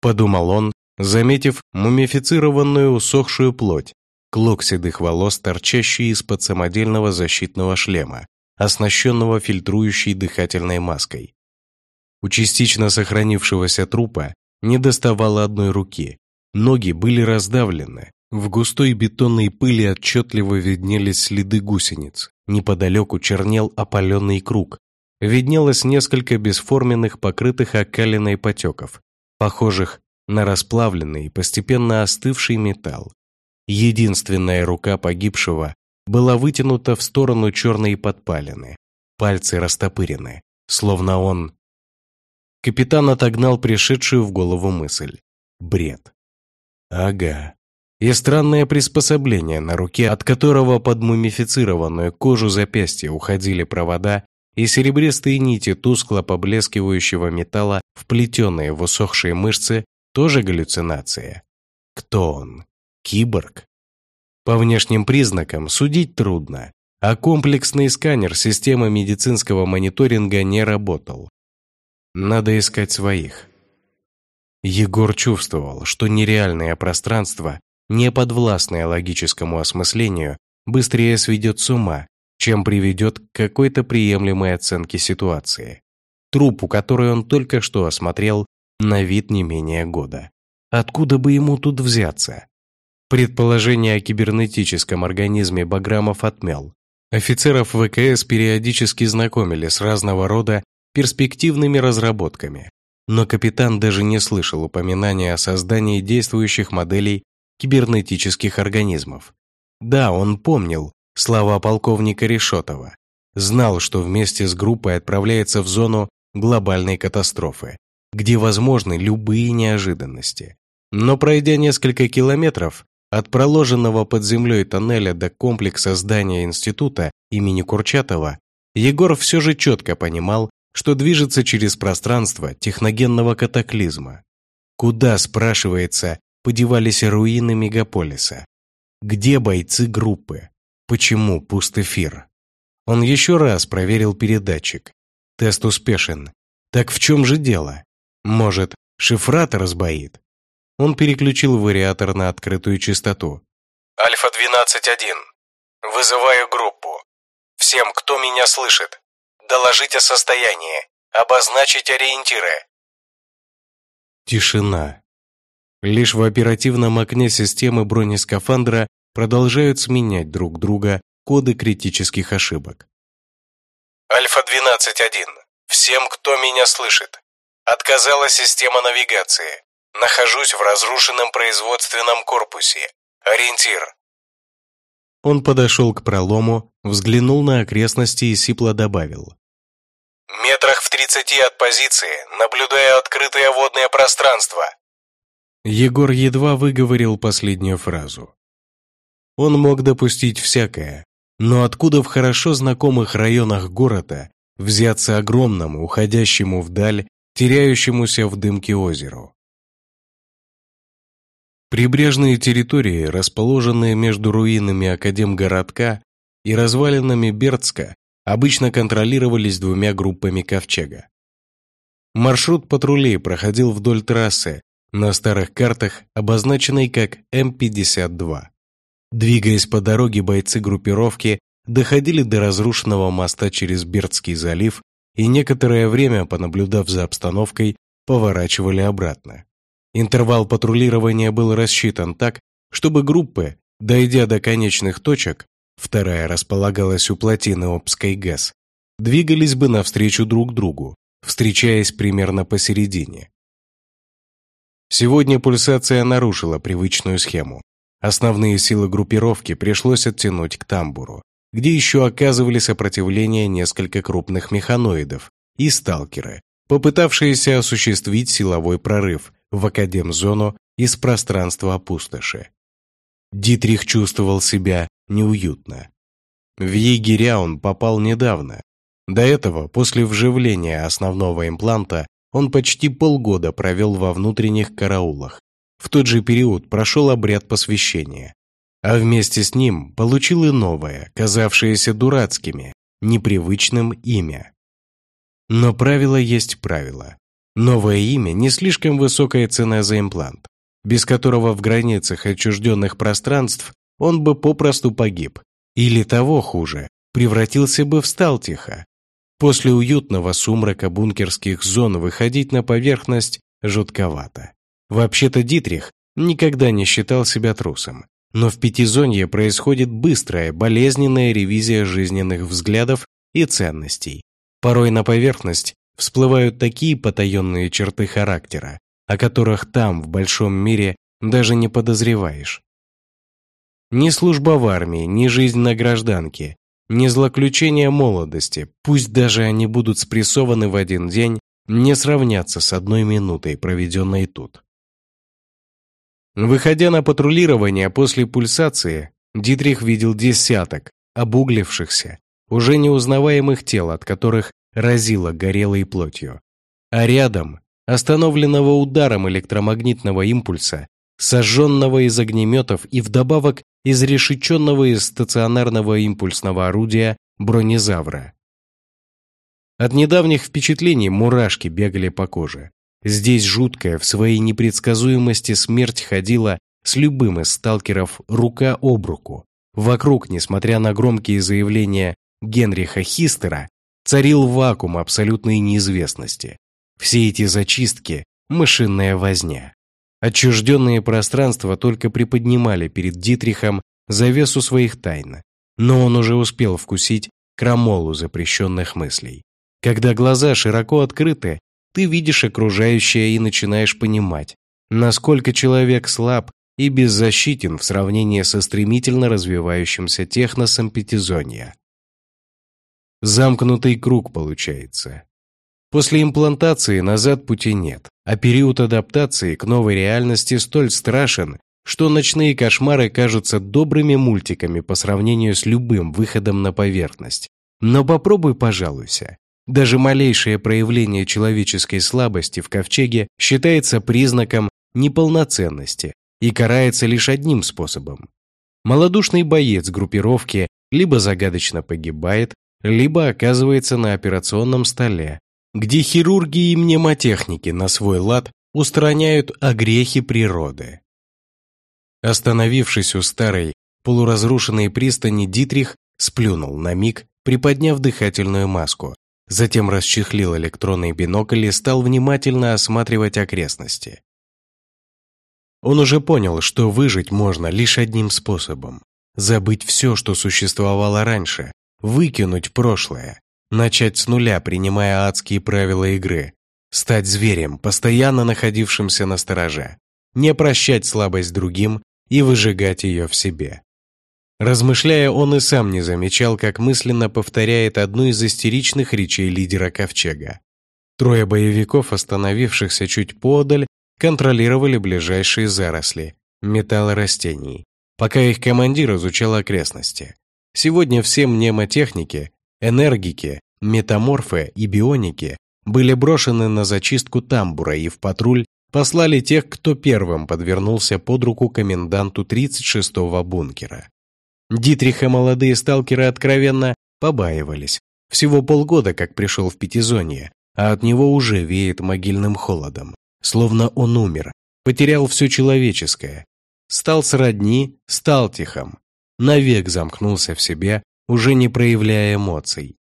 Подумал он, заметив мумифицированную усохшую плоть, клок седых волос, торчащий из-под самодельного защитного шлема, оснащенного фильтрующей дыхательной маской. У частично сохранившегося трупа не доставало одной руки, ноги были раздавлены, в густой бетонной пыли отчетливо виднелись следы гусениц, неподалеку чернел опаленный круг, виднелось несколько бесформенных, покрытых окалиной потеков, похожих на расплавленный и постепенно остывший металл. Единственная рука погибшего была вытянута в сторону черной подпалины, пальцы растопырены, словно он... Капитан отогнал пришедшую в голову мысль. Бред. Ага. И странное приспособление на руке, от которого под мумифицированную кожу запястья уходили провода, и серебристые нити тускло поблескивающего металла, вплетенные в усохшие мышцы, тоже галлюцинация. Кто он? Киборг? По внешним признакам судить трудно, а комплексный сканер системы медицинского мониторинга не работал. Надо искать своих. Егор чувствовал, что нереальное пространство, не подвластное логическому осмыслению, быстрее сведет с ума, чем приведет к какой-то приемлемой оценке ситуации. Трупу, который он только что осмотрел, на вид не менее года. Откуда бы ему тут взяться? Предположение о кибернетическом организме Баграмов отмел. Офицеров ВКС периодически знакомили с разного рода перспективными разработками, но капитан даже не слышал упоминания о создании действующих моделей кибернетических организмов. Да, он помнил, слова полковника Решетова. Знал, что вместе с группой отправляется в зону глобальной катастрофы, где возможны любые неожиданности. Но пройдя несколько километров от проложенного под землей тоннеля до комплекса здания института имени Курчатова, Егор все же четко понимал, что движется через пространство техногенного катаклизма. Куда, спрашивается, подевались руины мегаполиса? Где бойцы группы? Почему пуст эфир? Он еще раз проверил передатчик. Тест успешен. Так в чем же дело? Может, шифратор сбоит? Он переключил вариатор на открытую частоту.
«Альфа-12-1. Вызываю группу. Всем, кто меня слышит, доложить о состоянии, обозначить ориентиры».
Тишина. Лишь в оперативном окне системы бронескафандра продолжают сменять друг друга коды критических ошибок.
Альфа-12-1. Всем, кто меня слышит. Отказала система навигации. Нахожусь в разрушенном производственном корпусе. Ориентир.
Он подошел к пролому, взглянул на окрестности и сипло добавил.
Метрах в тридцати от позиции наблюдаю открытое водное пространство.
Егор едва выговорил последнюю фразу. Он мог допустить всякое, но откуда в хорошо знакомых районах города взяться огромному, уходящему вдаль, теряющемуся в дымке озеру? Прибрежные территории, расположенные между руинами Академгородка и развалинами Бердска, обычно контролировались двумя группами ковчега. Маршрут патрулей проходил вдоль трассы, на старых картах обозначенной как М-52. Двигаясь по дороге, бойцы группировки доходили до разрушенного моста через Бердский залив и некоторое время, понаблюдав за обстановкой, поворачивали обратно. Интервал патрулирования был рассчитан так, чтобы группы, дойдя до конечных точек, вторая располагалась у плотины Обской ГЭС, двигались бы навстречу друг другу, встречаясь примерно посередине. Сегодня пульсация нарушила привычную схему. Основные силы группировки пришлось оттянуть к тамбуру, где еще оказывали сопротивление несколько крупных механоидов и сталкеры, попытавшиеся осуществить силовой прорыв в академзону из пространства пустоши. Дитрих чувствовал себя неуютно. В егеря он попал недавно. До этого, после вживления основного импланта, он почти полгода провел во внутренних караулах. В тот же период прошел обряд посвящения. А вместе с ним получил и новое, казавшееся дурацкими, непривычным имя. Но правило есть правило. Новое имя – не слишком высокая цена за имплант, без которого в границах отчужденных пространств он бы попросту погиб. Или того хуже, превратился бы в Сталтиха. После уютного сумрака бункерских зон выходить на поверхность жутковато. Вообще-то Дитрих никогда не считал себя трусом. Но в пятизонье происходит быстрая, болезненная ревизия жизненных взглядов и ценностей. Порой на поверхность всплывают такие потаенные черты характера, о которых там, в большом мире, даже не подозреваешь. Ни служба в армии, ни жизнь на гражданке, ни злоключения молодости, пусть даже они будут спрессованы в один день, не сравнятся с одной минутой, проведенной тут. Выходя на патрулирование после пульсации, Дитрих видел десяток обуглившихся, уже неузнаваемых тел, от которых разило горелой плотью. А рядом, остановленного ударом электромагнитного импульса, сожженного из огнеметов и вдобавок изрешеченного из стационарного импульсного орудия бронезавра. От недавних впечатлений мурашки бегали по коже. Здесь жуткая в своей непредсказуемости смерть ходила с любым из сталкеров рука об руку. Вокруг, несмотря на громкие заявления Генриха Хистера, царил вакуум абсолютной неизвестности. Все эти зачистки – мышиная возня. Отчужденные пространства только приподнимали перед Дитрихом завесу своих тайн, но он уже успел вкусить крамолу запрещенных мыслей. Когда глаза широко открыты, ты видишь окружающее и начинаешь понимать, насколько человек слаб и беззащитен в сравнении со стремительно развивающимся техносом Пятизонья. Замкнутый круг получается. После имплантации назад пути нет, а период адаптации к новой реальности столь страшен, что ночные кошмары кажутся добрыми мультиками по сравнению с любым выходом на поверхность. Но попробуй пожалуйся. Даже малейшее проявление человеческой слабости в ковчеге считается признаком неполноценности и карается лишь одним способом. Малодушный боец группировки либо загадочно погибает, либо оказывается на операционном столе, где хирурги и мнемотехники на свой лад устраняют огрехи природы. Остановившись у старой, полуразрушенной пристани, Дитрих сплюнул на миг, приподняв дыхательную маску, затем расчехлил электронный бинокль и стал внимательно осматривать окрестности. Он уже понял, что выжить можно лишь одним способом – забыть все, что существовало раньше, выкинуть прошлое, начать с нуля, принимая адские правила игры, стать зверем, постоянно находившимся на стороже, не прощать слабость другим и выжигать ее в себе. Размышляя, он и сам не замечал, как мысленно повторяет одну из истеричных речей лидера Ковчега. Трое боевиков, остановившихся чуть подаль, контролировали ближайшие заросли, металлорастений, пока их командир изучал окрестности. Сегодня все мнемотехники, энергики, метаморфы и бионики были брошены на зачистку тамбура и в патруль послали тех, кто первым подвернулся под руку коменданту 36-го бункера. Дитриха молодые сталкеры откровенно побаивались. Всего полгода, как пришел в Пятизонье, а от него уже веет могильным холодом. Словно он умер, потерял все человеческое. Стал сродни, стал тихом. Навек замкнулся в себе, уже не проявляя эмоций.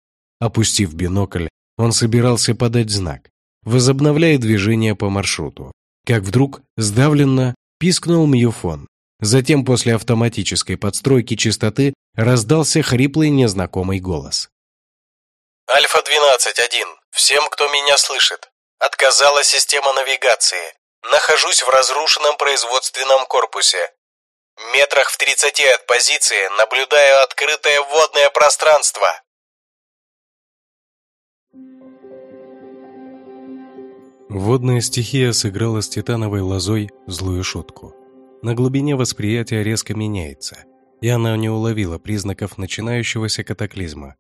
Опустив бинокль, он собирался подать знак, возобновляя движение по маршруту. Как вдруг, сдавленно, пискнул мьюфон. Затем после автоматической подстройки частоты раздался хриплый незнакомый голос.
«Альфа-12-1. Всем, кто меня слышит. Отказала система навигации. Нахожусь в разрушенном производственном корпусе. Метрах в 30 от позиции наблюдаю открытое водное пространство.
Водная стихия сыграла с титановой лозой злую шутку. На глубине восприятия резко меняется, и она не уловила признаков начинающегося катаклизма.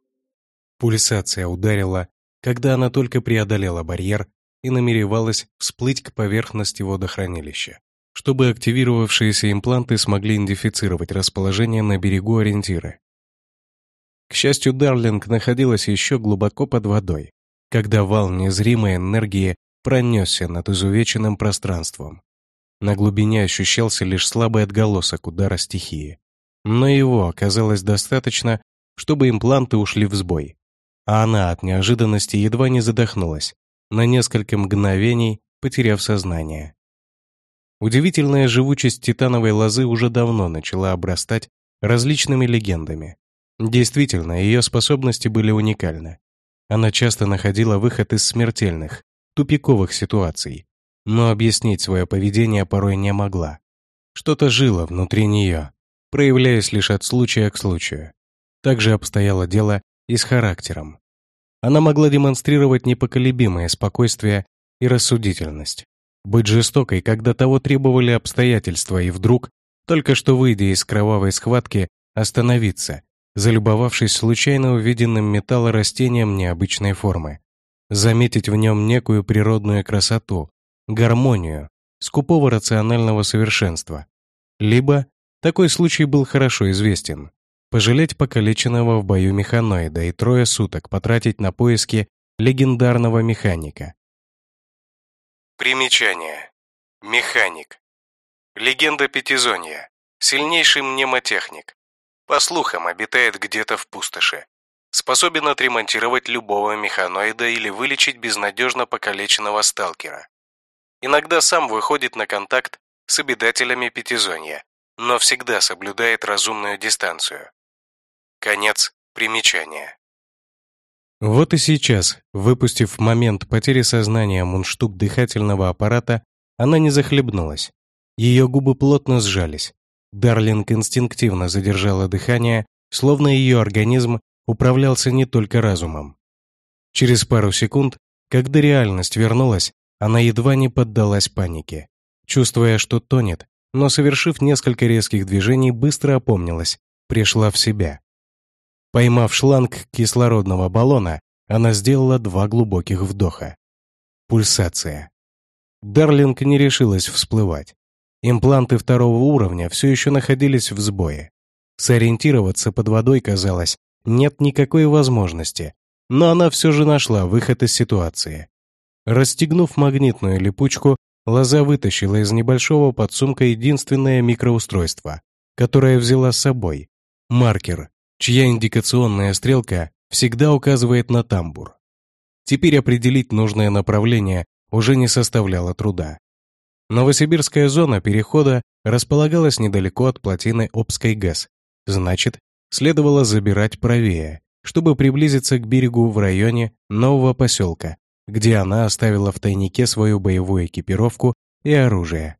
Пульсация ударила, когда она только преодолела барьер и намеревалась всплыть к поверхности водохранилища, чтобы активировавшиеся импланты смогли идентифицировать расположение на берегу ориентира. К счастью, Дарлинг находилась еще глубоко под водой, когда вал незримой энергии пронесся над изувеченным пространством. На глубине ощущался лишь слабый отголосок удара стихии. Но его оказалось достаточно, чтобы импланты ушли в сбой. А она от неожиданности едва не задохнулась, на несколько мгновений потеряв сознание. Удивительная живучесть титановой лозы уже давно начала обрастать различными легендами. Действительно, ее способности были уникальны. Она часто находила выход из смертельных, тупиковых ситуаций, но объяснить свое поведение порой не могла. Что-то жило внутри нее, проявляясь лишь от случая к случаю. Также обстояло дело и с характером. Она могла демонстрировать непоколебимое спокойствие и рассудительность. Быть жестокой, когда того требовали обстоятельства, и вдруг, только что выйдя из кровавой схватки, остановиться, залюбовавшись случайно увиденным металлорастением необычной формы. Заметить в нем некую природную красоту, гармонию, скупого рационального совершенства. Либо, такой случай был хорошо известен, пожалеть покалеченного в бою механоида и трое суток потратить на поиски легендарного механика.
Примечание. Механик. Легенда Пятизонья. Сильнейший мнемотехник. По слухам, обитает где-то в пустоши. Способен отремонтировать любого механоида или вылечить безнадежно покалеченного сталкера. Иногда сам выходит на контакт с обитателями Пятизонья, но всегда соблюдает разумную дистанцию. Конец примечания.
Вот и сейчас, выпустив момент потери сознания мундштук дыхательного аппарата, она не захлебнулась. Ее губы плотно сжались. Дарлинг инстинктивно задержала дыхание, словно ее организм управлялся не только разумом. Через пару секунд, когда реальность вернулась, она едва не поддалась панике. Чувствуя, что тонет, но совершив несколько резких движений, быстро опомнилась, пришла в себя. Поймав шланг кислородного баллона, она сделала два глубоких вдоха. Пульсация. Дарлинг не решилась всплывать. Импланты второго уровня все еще находились в сбое. Сориентироваться под водой казалось нет никакой возможности, но она все же нашла выход из ситуации. Расстегнув магнитную липучку, Лоза вытащила из небольшого подсумка единственное микроустройство, которое взяла с собой – маркер, чья индикационная стрелка всегда указывает на тамбур. Теперь определить нужное направление уже не составляло труда. Новосибирская зона перехода располагалась недалеко от плотины Обской ГЭС, значит, следовало забирать правее, чтобы приблизиться к берегу в районе нового поселка, где она оставила в тайнике свою боевую экипировку и оружие.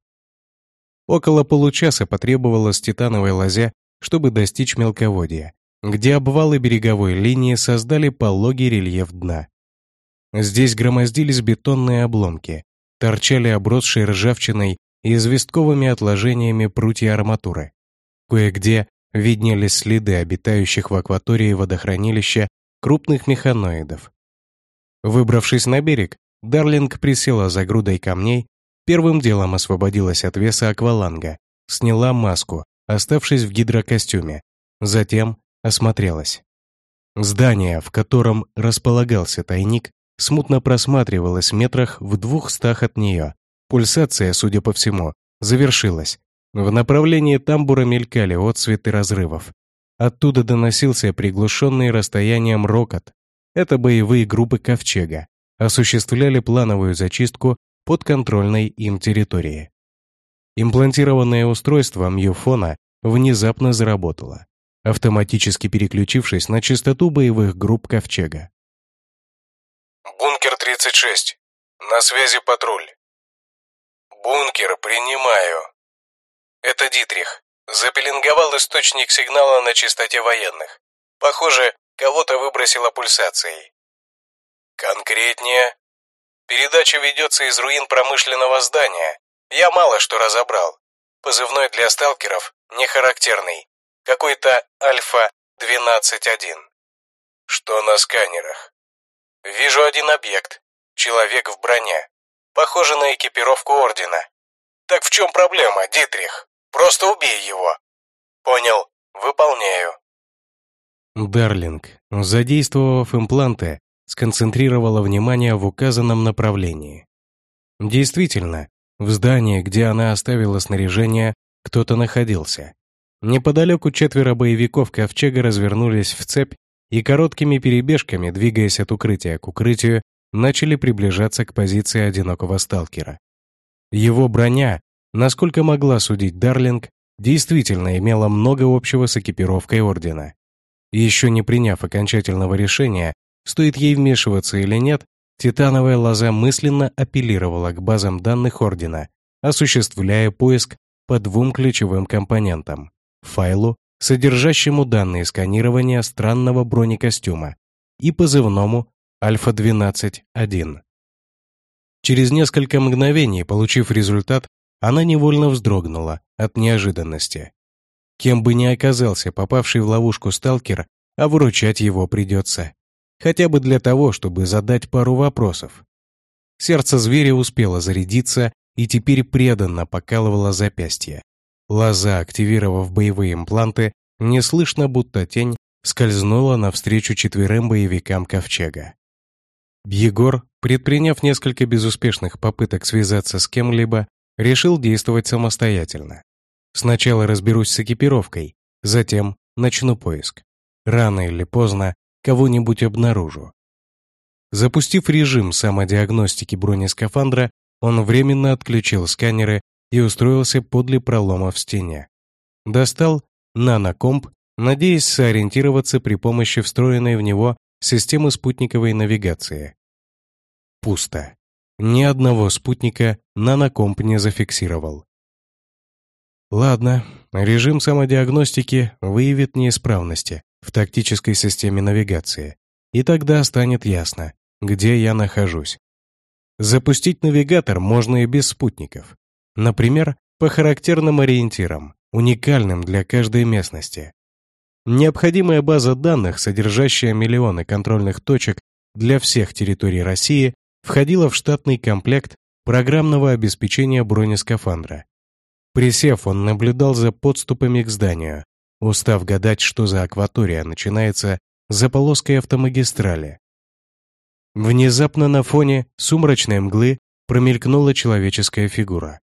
Около получаса потребовалось титановой лозе, чтобы достичь мелководья, где обвалы береговой линии создали пологий рельеф дна. Здесь громоздились бетонные обломки, торчали обросшие ржавчиной и известковыми отложениями прутья арматуры. Кое-где виднелись следы обитающих в акватории водохранилища крупных механоидов. Выбравшись на берег, Дарлинг присела за грудой камней, первым делом освободилась от веса акваланга, сняла маску, оставшись в гидрокостюме, затем осмотрелась. Здание, в котором располагался тайник, смутно просматривалось метрах в двухстах от нее. Пульсация, судя по всему, завершилась. В направлении тамбура мелькали отцветы разрывов. Оттуда доносился приглушенный расстоянием рокот. Это боевые группы Ковчега осуществляли плановую зачистку подконтрольной им территории. Имплантированное устройство Мьюфона внезапно заработало, автоматически переключившись на частоту боевых групп Ковчега.
«Бункер 36. На связи патруль». «Бункер, принимаю». «Это Дитрих. Запеленговал источник сигнала на частоте военных. Похоже, кого-то выбросило пульсацией». «Конкретнее?» «Передача ведется из руин промышленного здания. Я мало что разобрал. Позывной для сталкеров не характерный. Какой-то Альфа-12-1. Что на сканерах? Вижу один объект. Человек в броне. Похоже на экипировку Ордена. Так в чем проблема, Дитрих? Просто убей его. Понял. Выполняю.
Дарлинг, задействовав импланты, сконцентрировала внимание в указанном направлении. Действительно, в здании, где она оставила снаряжение, кто-то находился. Неподалеку четверо боевиков Ковчега развернулись в цепь и короткими перебежками, двигаясь от укрытия к укрытию, начали приближаться к позиции одинокого сталкера. Его броня, насколько могла судить Дарлинг, действительно имела много общего с экипировкой Ордена. Еще не приняв окончательного решения, стоит ей вмешиваться или нет, титановая лоза мысленно апеллировала к базам данных Ордена, осуществляя поиск по двум ключевым компонентам – файлу содержащему данные сканирования странного бронекостюма и позывному Альфа-12-1. Через несколько мгновений, получив результат, она невольно вздрогнула от неожиданности. Кем бы ни оказался попавший в ловушку сталкер, а выручать его придется. Хотя бы для того, чтобы задать пару вопросов. Сердце зверя успело зарядиться и теперь преданно покалывало запястье. Лоза, активировав боевые импланты, неслышно будто тень, скользнула навстречу четверым боевикам Ковчега. Егор, предприняв несколько безуспешных попыток связаться с кем-либо, решил действовать самостоятельно. Сначала разберусь с экипировкой, затем начну поиск. Рано или поздно кого-нибудь обнаружу. Запустив режим самодиагностики бронескафандра, он временно отключил сканеры и устроился подле пролома в стене. Достал нанокомп, надеясь сориентироваться при помощи встроенной в него системы спутниковой навигации. Пусто. Ни одного спутника нанокомп не зафиксировал. Ладно, режим самодиагностики выявит неисправности в тактической системе навигации, и тогда станет ясно, где я нахожусь. Запустить навигатор можно и без спутников. Например, по характерным ориентирам, уникальным для каждой местности. Необходимая база данных, содержащая миллионы контрольных точек для всех территорий России, входила в штатный комплект программного обеспечения бронескафандра. Присев, он наблюдал за подступами к зданию, устав гадать, что за акватория начинается за полоской автомагистрали. Внезапно на фоне сумрачной мглы промелькнула человеческая фигура.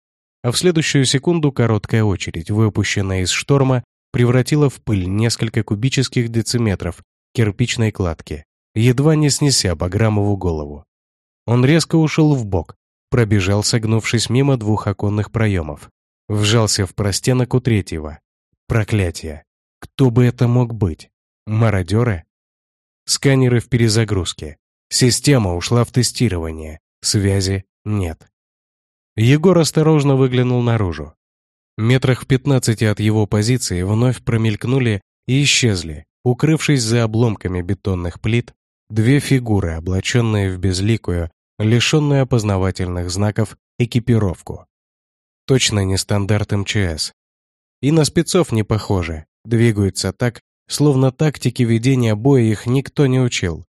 А в следующую секунду короткая очередь, выпущенная из шторма, превратила в пыль несколько кубических дециметров кирпичной кладки, едва не снеся Баграмову голову. Он резко ушел в бок, пробежал, согнувшись мимо двух оконных проемов, вжался в простенок у третьего. Проклятие! Кто бы это мог быть? Мародеры? Сканеры в перезагрузке. Система ушла в тестирование. Связи нет. Егор осторожно выглянул наружу. Метрах в пятнадцати от его позиции вновь промелькнули и исчезли, укрывшись за обломками бетонных плит, две фигуры, облаченные в безликую, лишенную опознавательных знаков, экипировку. Точно не стандарт МЧС. И на спецов не похоже, двигаются так, словно тактики ведения боя их никто не учил.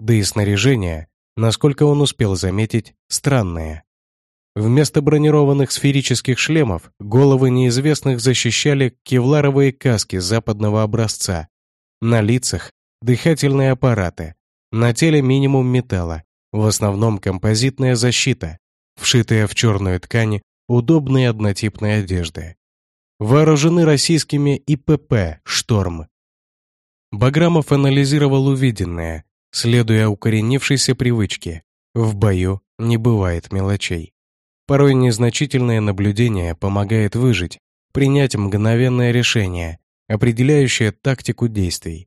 Да и снаряжение, насколько он успел заметить, странное. Вместо бронированных сферических шлемов головы неизвестных защищали кевларовые каски западного образца. На лицах – дыхательные аппараты, на теле минимум металла, в основном композитная защита, вшитая в черную ткань удобные однотипные одежды. Вооружены российскими ИПП «Шторм». Баграмов анализировал увиденное, следуя укоренившейся привычке. В бою не бывает мелочей. Порой незначительное наблюдение помогает выжить, принять мгновенное решение, определяющее тактику действий.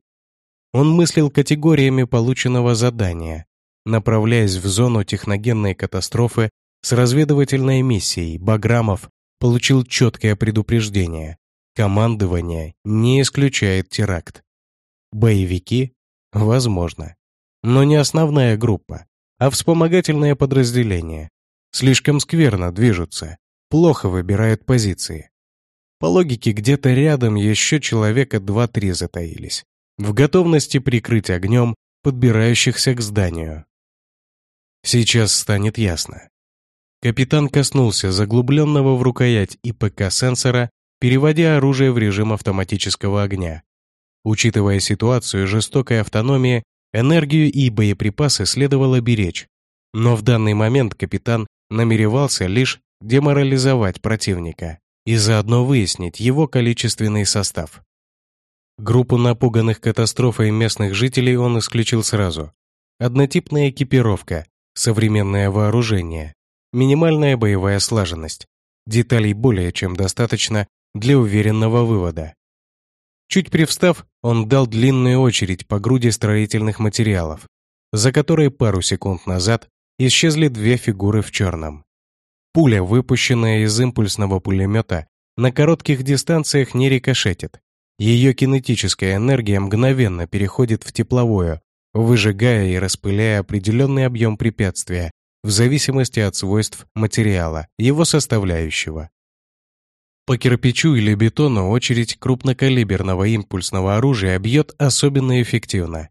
Он мыслил категориями полученного задания, направляясь в зону техногенной катастрофы с разведывательной миссией, Баграмов получил четкое предупреждение. Командование не исключает теракт. Боевики? Возможно но не основная группа, а вспомогательное подразделение. Слишком скверно движутся, плохо выбирают позиции. По логике, где-то рядом еще человека два-три затаились, в готовности прикрыть огнем подбирающихся к зданию. Сейчас станет ясно. Капитан коснулся заглубленного в рукоять ИПК-сенсора, переводя оружие в режим автоматического огня. Учитывая ситуацию жестокой автономии, Энергию и боеприпасы следовало беречь, но в данный момент капитан намеревался лишь деморализовать противника и заодно выяснить его количественный состав. Группу напуганных катастрофой местных жителей он исключил сразу. Однотипная экипировка, современное вооружение, минимальная боевая слаженность. Деталей более чем достаточно для уверенного вывода. Чуть привстав, он дал длинную очередь по груди строительных материалов, за которой пару секунд назад исчезли две фигуры в черном. Пуля, выпущенная из импульсного пулемета, на коротких дистанциях не рикошетит. Ее кинетическая энергия мгновенно переходит в тепловую, выжигая и распыляя определенный объем препятствия в зависимости от свойств материала, его составляющего. По кирпичу или бетону очередь крупнокалиберного импульсного оружия бьет особенно эффективно.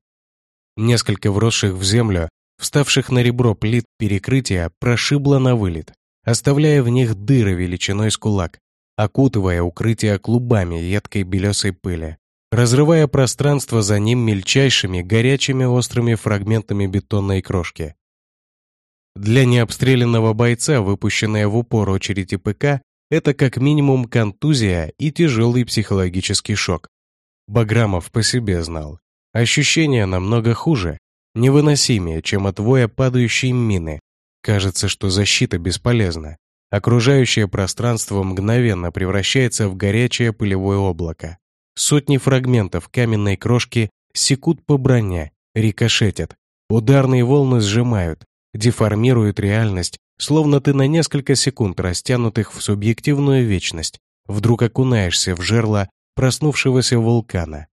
Несколько вросших в землю, вставших на ребро плит перекрытия, прошибло на вылет, оставляя в них дыры величиной с кулак, окутывая укрытие клубами едкой белесой пыли, разрывая пространство за ним мельчайшими, горячими острыми фрагментами бетонной крошки. Для необстрелянного бойца, выпущенная в упор очередь ИПК, это как минимум контузия и тяжелый психологический шок. Баграмов по себе знал. Ощущения намного хуже, невыносимее, чем от воя падающей мины. Кажется, что защита бесполезна. Окружающее пространство мгновенно превращается в горячее пылевое облако. Сотни фрагментов каменной крошки секут по броне, рикошетят. Ударные волны сжимают, деформируют реальность словно ты на несколько секунд растянутых в субъективную вечность вдруг окунаешься в жерло проснувшегося вулкана.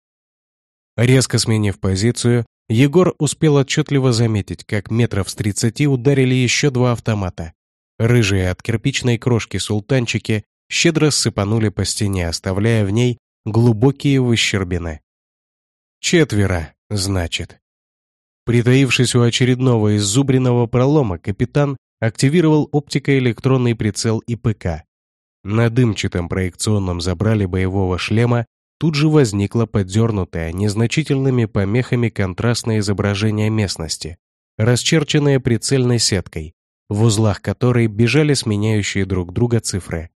Резко сменив позицию, Егор успел отчетливо заметить, как метров с тридцати ударили еще два автомата. Рыжие от кирпичной крошки султанчики щедро сыпанули по стене, оставляя в ней глубокие выщербины. Четверо, значит. Притаившись у очередного иззубренного пролома, капитан активировал оптико-электронный прицел ИПК. На дымчатом проекционном забрали боевого шлема тут же возникло подернутое незначительными помехами контрастное изображение местности, расчерченное прицельной сеткой, в узлах которой бежали сменяющие друг друга цифры.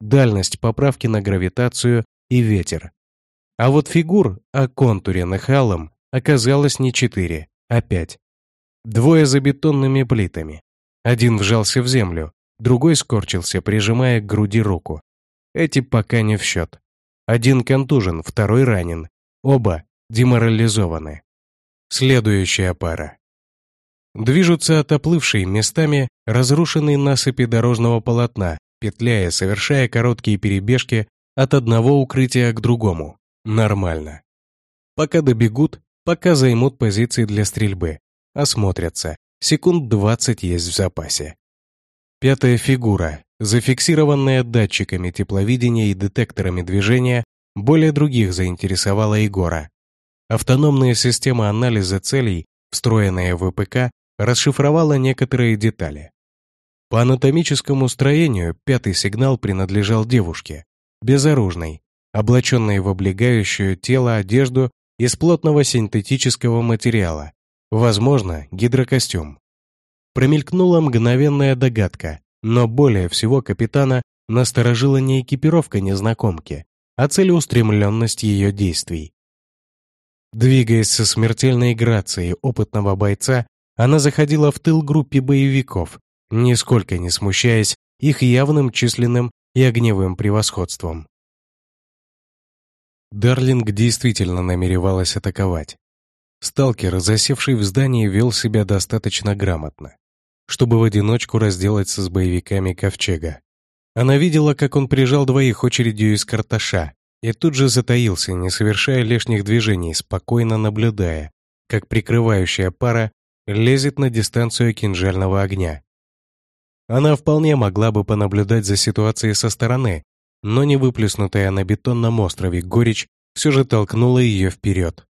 Дальность поправки на гравитацию и ветер. А вот фигур, оконтуренных алом, оказалось не четыре, а пять. Двое за бетонными плитами. Один вжался в землю, другой скорчился, прижимая к груди руку. Эти пока не в счет. Один контужен, второй ранен. Оба деморализованы. Следующая пара. Движутся отоплывшие местами разрушенные насыпи дорожного полотна, петляя, совершая короткие перебежки от одного укрытия к другому. Нормально. Пока добегут, пока займут позиции для стрельбы, осмотрятся. Секунд 20 есть в запасе. Пятая фигура, зафиксированная датчиками тепловидения и детекторами движения, более других заинтересовала Егора. Автономная система анализа целей, встроенная в ВПК, расшифровала некоторые детали. По анатомическому строению пятый сигнал принадлежал девушке, безоружной, облаченной в облегающую тело одежду из плотного синтетического материала, возможно, гидрокостюм. Промелькнула мгновенная догадка, но более всего капитана насторожила не экипировка незнакомки, а целеустремленность ее действий. Двигаясь со смертельной грацией опытного бойца, она заходила в тыл группе боевиков, нисколько не смущаясь их явным численным и огневым превосходством. Дарлинг действительно намеревалась атаковать. Сталкер, засевший в здании, вел себя достаточно грамотно, чтобы в одиночку разделаться с боевиками Ковчега. Она видела, как он прижал двоих очередью из карташа и тут же затаился, не совершая лишних движений, спокойно наблюдая, как прикрывающая пара лезет на дистанцию кинжального огня. Она вполне могла бы понаблюдать за ситуацией со стороны, но не выплеснутая на бетонном острове горечь все же толкнула ее вперед.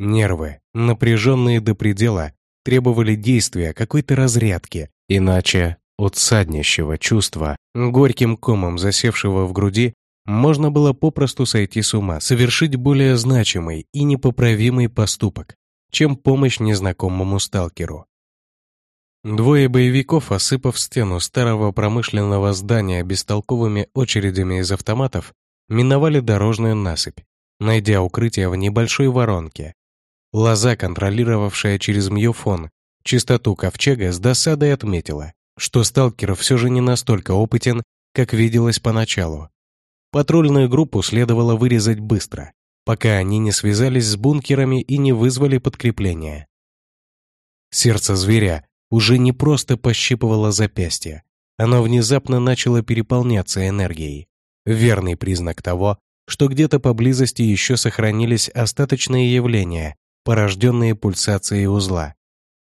Нервы, напряженные до предела, требовали действия какой-то разрядки, иначе от саднящего чувства, горьким комом засевшего в груди, можно было попросту сойти с ума, совершить более значимый и непоправимый поступок, чем помощь незнакомому сталкеру. Двое боевиков, осыпав стену старого промышленного здания бестолковыми очередями из автоматов, миновали дорожную насыпь, найдя укрытие в небольшой воронке. Лоза, контролировавшая через мьофон чистоту ковчега, с досадой отметила, что сталкер все же не настолько опытен, как виделось поначалу. Патрульную группу следовало вырезать быстро, пока они не связались с бункерами и не вызвали подкрепления. Сердце зверя уже не просто пощипывало запястье, оно внезапно начало переполняться энергией. Верный признак того, что где-то поблизости еще сохранились остаточные явления, порожденные пульсацией узла.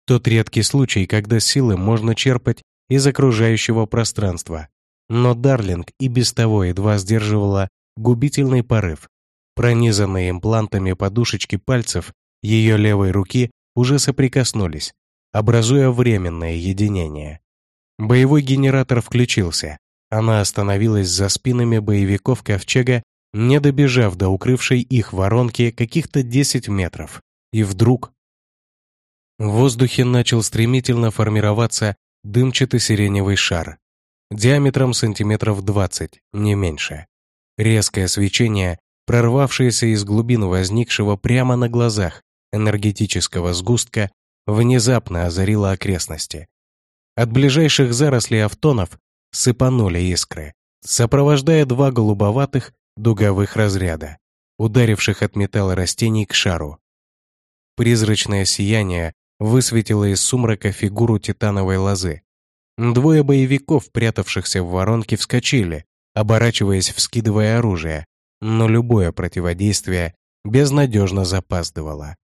Тот редкий случай, когда силы можно черпать из окружающего пространства. Но Дарлинг и без того едва сдерживала губительный порыв. Пронизанные имплантами подушечки пальцев ее левой руки уже соприкоснулись, образуя временное единение. Боевой генератор включился. Она остановилась за спинами боевиков Ковчега, не добежав до укрывшей их воронки каких-то 10 метров. И вдруг... В воздухе начал стремительно формироваться дымчатый сиреневый шар. Диаметром сантиметров 20, не меньше. Резкое свечение, прорвавшееся из глубин возникшего прямо на глазах энергетического сгустка, внезапно озарила окрестности. От ближайших зарослей автонов сыпанули искры, сопровождая два голубоватых дуговых разряда, ударивших от металла растений к шару. Призрачное сияние высветило из сумрака фигуру титановой лозы. Двое боевиков, прятавшихся в воронке, вскочили, оборачиваясь, вскидывая оружие, но любое противодействие безнадежно запаздывало.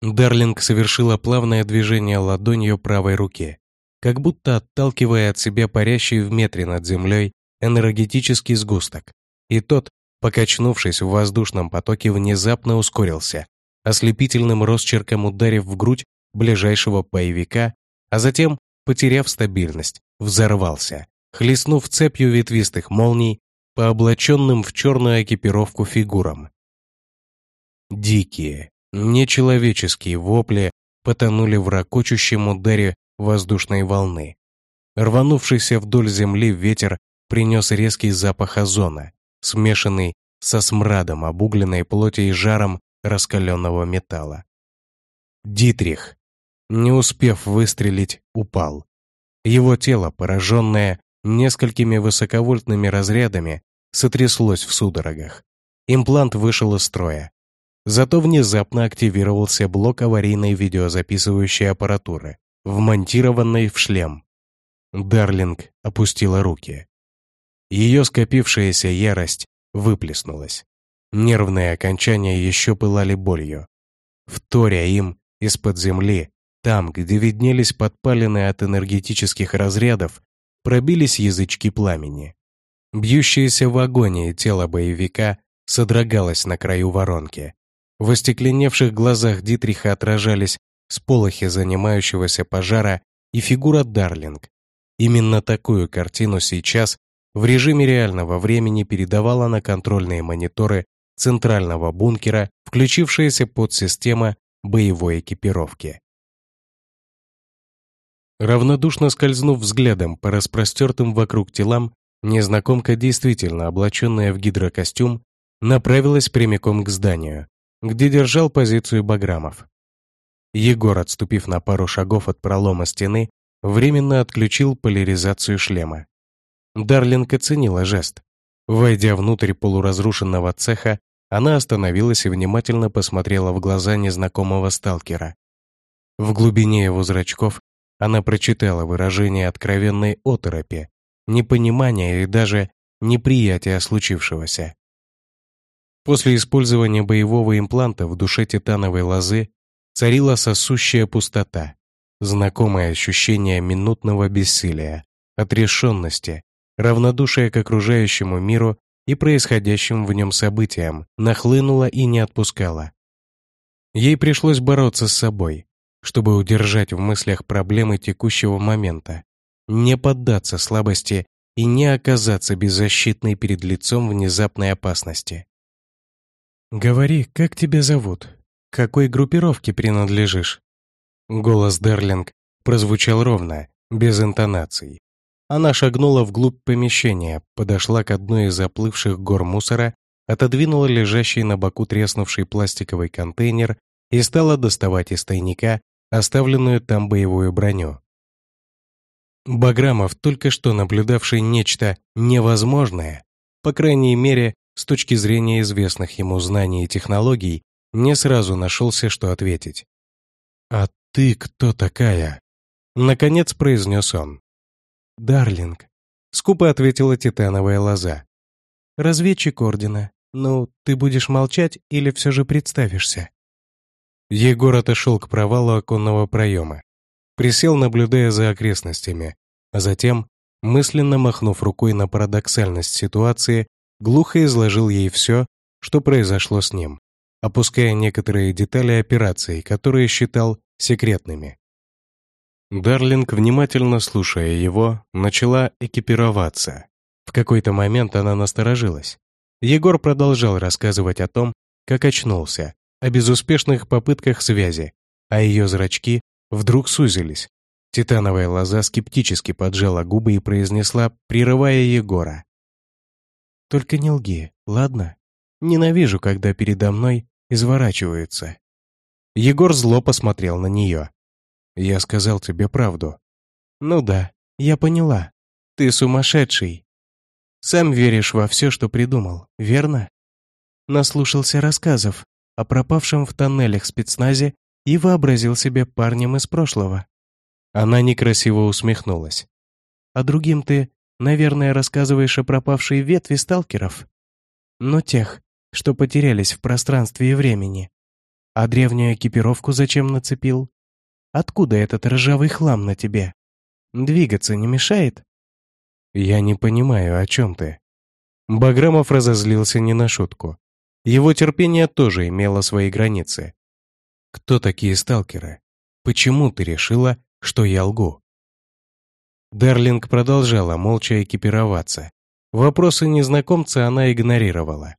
Дарлинг совершила плавное движение ладонью правой руки, как будто отталкивая от себя парящий в метре над землей энергетический сгусток. И тот, покачнувшись в воздушном потоке, внезапно ускорился, ослепительным росчерком ударив в грудь ближайшего боевика, а затем, потеряв стабильность, взорвался, хлестнув цепью ветвистых молний по облаченным в черную экипировку фигурам. Дикие, нечеловеческие вопли потонули в ракочущем ударе воздушной волны. Рванувшийся вдоль земли ветер принес резкий запах озона, смешанный со смрадом обугленной плоти и жаром раскаленного металла. Дитрих, не успев выстрелить, упал. Его тело, пораженное несколькими высоковольтными разрядами, сотряслось в судорогах. Имплант вышел из строя. Зато внезапно активировался блок аварийной видеозаписывающей аппаратуры, вмонтированной в шлем. Дарлинг опустила руки. Ее скопившаяся ярость выплеснулась. Нервные окончания еще пылали болью. Вторя им из-под земли, там, где виднелись подпалины от энергетических разрядов, пробились язычки пламени. Бьющееся в агонии тело боевика содрогалось на краю воронки. В остекленевших глазах Дитриха отражались сполохи занимающегося пожара и фигура Дарлинг. Именно такую картину сейчас в режиме реального времени передавала на контрольные мониторы центрального бункера включившаяся подсистема боевой экипировки. Равнодушно скользнув взглядом по распростертым вокруг телам, незнакомка, действительно облаченная в гидрокостюм, направилась прямиком к зданию, где держал позицию Баграмов. Егор, отступив на пару шагов от пролома стены, временно отключил поляризацию шлема. Дарлинг оценила жест. Войдя внутрь полуразрушенного цеха, она остановилась и внимательно посмотрела в глаза незнакомого сталкера. В глубине его зрачков она прочитала выражение откровенной оторопи, непонимания и даже неприятия случившегося. После использования боевого импланта в душе титановой лозы царила сосущая пустота, знакомое ощущение минутного бессилия, отрешенности, равнодушие к окружающему миру и происходящим в нем событиям нахлынуло и не отпускало. Ей пришлось бороться с собой, чтобы удержать в мыслях проблемы текущего момента, не поддаться слабости и не оказаться беззащитной перед лицом внезапной опасности. «Говори, как тебя зовут? Какой группировке принадлежишь?» Голос Дерлинг прозвучал ровно, без интонаций. Она шагнула вглубь помещения, подошла к одной из заплывших гор мусора, отодвинула лежащий на боку треснувший пластиковый контейнер и стала доставать из тайника оставленную там боевую броню. Баграмов, только что наблюдавший нечто невозможное, по крайней мере, с точки зрения известных ему знаний и технологий, не сразу нашелся, что ответить. «А ты кто такая?» Наконец произнес он. «Дарлинг», — скупо ответила титановая лоза. «Разведчик Ордена. Ну, ты будешь молчать или все же представишься?» Егор отошел к провалу оконного проема. Присел, наблюдая за окрестностями, а затем, мысленно махнув рукой на парадоксальность ситуации, глухо изложил ей все, что произошло с ним, опуская некоторые детали операции, которые считал секретными. Дарлинг, внимательно слушая его, начала экипироваться. В какой-то момент она насторожилась. Егор продолжал рассказывать о том, как очнулся, о безуспешных попытках связи, а ее зрачки вдруг сузились. Титановая лоза скептически поджала губы и произнесла, прерывая Егора. Только не лги, ладно? Ненавижу, когда передо мной изворачиваются». Егор зло посмотрел на нее. «Я сказал тебе правду». «Ну да, я поняла. Ты сумасшедший. Сам веришь во все, что придумал, верно?» Наслушался рассказов о пропавшем в тоннелях спецназе и вообразил себе парнем из прошлого. Она некрасиво усмехнулась. «А другим ты Наверное, рассказываешь о пропавшей ветви сталкеров? Но тех, что потерялись в пространстве и времени. А древнюю экипировку зачем нацепил? Откуда этот ржавый хлам на тебе? Двигаться не мешает? Я не понимаю, о чем ты. Баграмов разозлился не на шутку. Его терпение тоже имело свои границы. Кто такие сталкеры? Почему ты решила, что я лгу? Дарлинг продолжала молча экипироваться. Вопросы незнакомца она игнорировала.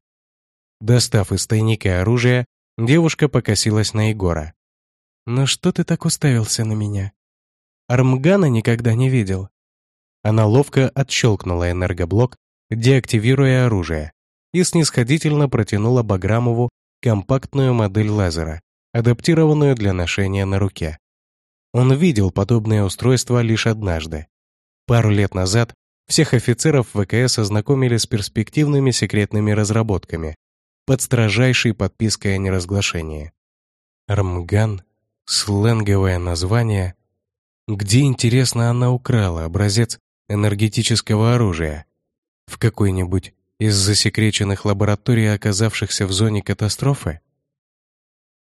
Достав из тайника оружие, девушка покосилась на Егора. «Ну что ты так уставился на меня? Армгана никогда не видел». Она ловко отщелкнула энергоблок, деактивируя оружие, и снисходительно протянула Баграмову компактную модель лазера, адаптированную для ношения на руке. Он видел подобное устройство лишь однажды. Пару лет назад всех офицеров ВКС ознакомили с перспективными секретными разработками под строжайшей подпиской о неразглашении. Армган — сленговое название. Где, интересно, она украла образец энергетического оружия? В какой-нибудь из засекреченных лабораторий, оказавшихся в зоне катастрофы?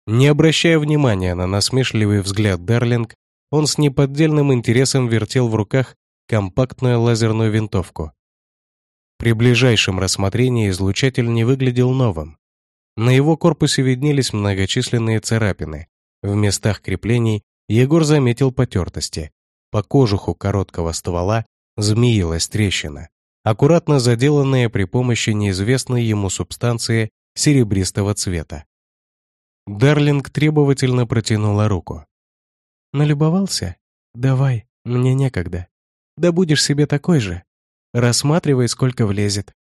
Не обращая внимания на насмешливый взгляд Дарлинг, он с неподдельным интересом вертел в руках компактную лазерную винтовку. При ближайшем рассмотрении излучатель не выглядел новым. На его корпусе виднелись многочисленные царапины. В местах креплений Егор заметил потертости. По кожуху короткого ствола змеилась трещина, аккуратно заделанная при помощи неизвестной ему субстанции серебристого цвета. Дарлинг требовательно протянула руку. «Налюбовался? Давай, мне некогда. Да будешь себе такой же. Рассматривай, сколько влезет».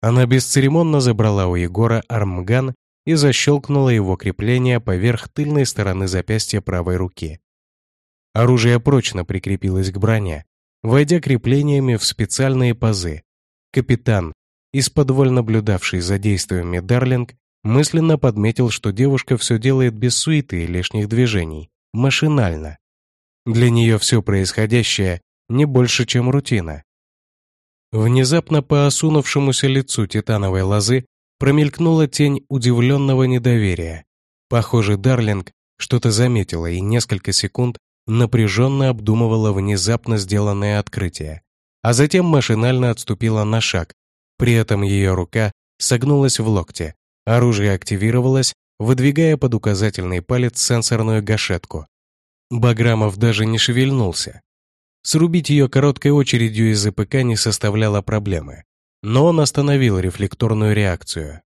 Она бесцеремонно забрала у Егора армган и защелкнула его крепление поверх тыльной стороны запястья правой руки. Оружие прочно прикрепилось к броне, войдя креплениями в специальные пазы. Капитан, из-под наблюдавший за действиями Дарлинг, мысленно подметил, что девушка все делает без суеты и лишних движений, машинально. Для нее все происходящее не больше, чем рутина. Внезапно по осунувшемуся лицу титановой лозы промелькнула тень удивленного недоверия. Похоже, Дарлинг что-то заметила и несколько секунд напряженно обдумывала внезапно сделанное открытие, а затем машинально отступила на шаг. При этом ее рука согнулась в локте, оружие активировалось, выдвигая под указательный палец сенсорную гашетку. Баграмов даже не шевельнулся. Срубить ее короткой очередью из ЗПК не составляло проблемы. Но он остановил рефлекторную реакцию.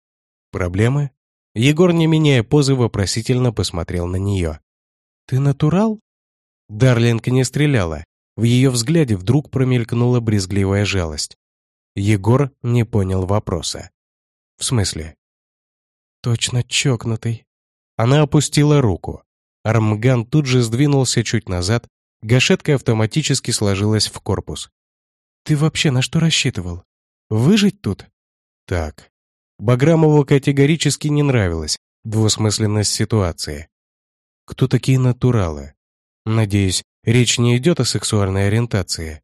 Проблемы? Егор, не меняя позы, вопросительно посмотрел на нее. «Ты натурал?» Дарлинг не стреляла. В ее взгляде вдруг промелькнула брезгливая жалость. Егор не понял вопроса. «В смысле?» «Точно чокнутый». Она опустила руку. Армган тут же сдвинулся чуть назад, гашетка автоматически сложилась в корпус. «Ты вообще на что рассчитывал? Выжить тут?» «Так». Баграмову категорически не нравилась двусмысленность ситуации. «Кто такие натуралы?» «Надеюсь, речь не идет о сексуальной ориентации?»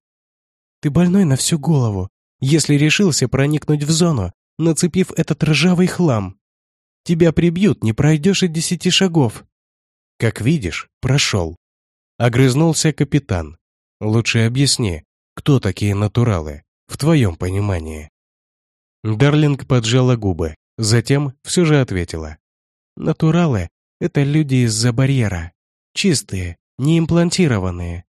«Ты больной на всю голову, если решился проникнуть в зону, нацепив этот ржавый хлам. Тебя прибьют, не пройдешь и десяти шагов. Как видишь, прошел. Огрызнулся капитан. Лучше объясни, кто такие натуралы, в твоем понимании. Дарлинг поджала губы, затем все же ответила. Натуралы — это люди из-за барьера. Чистые, не имплантированные.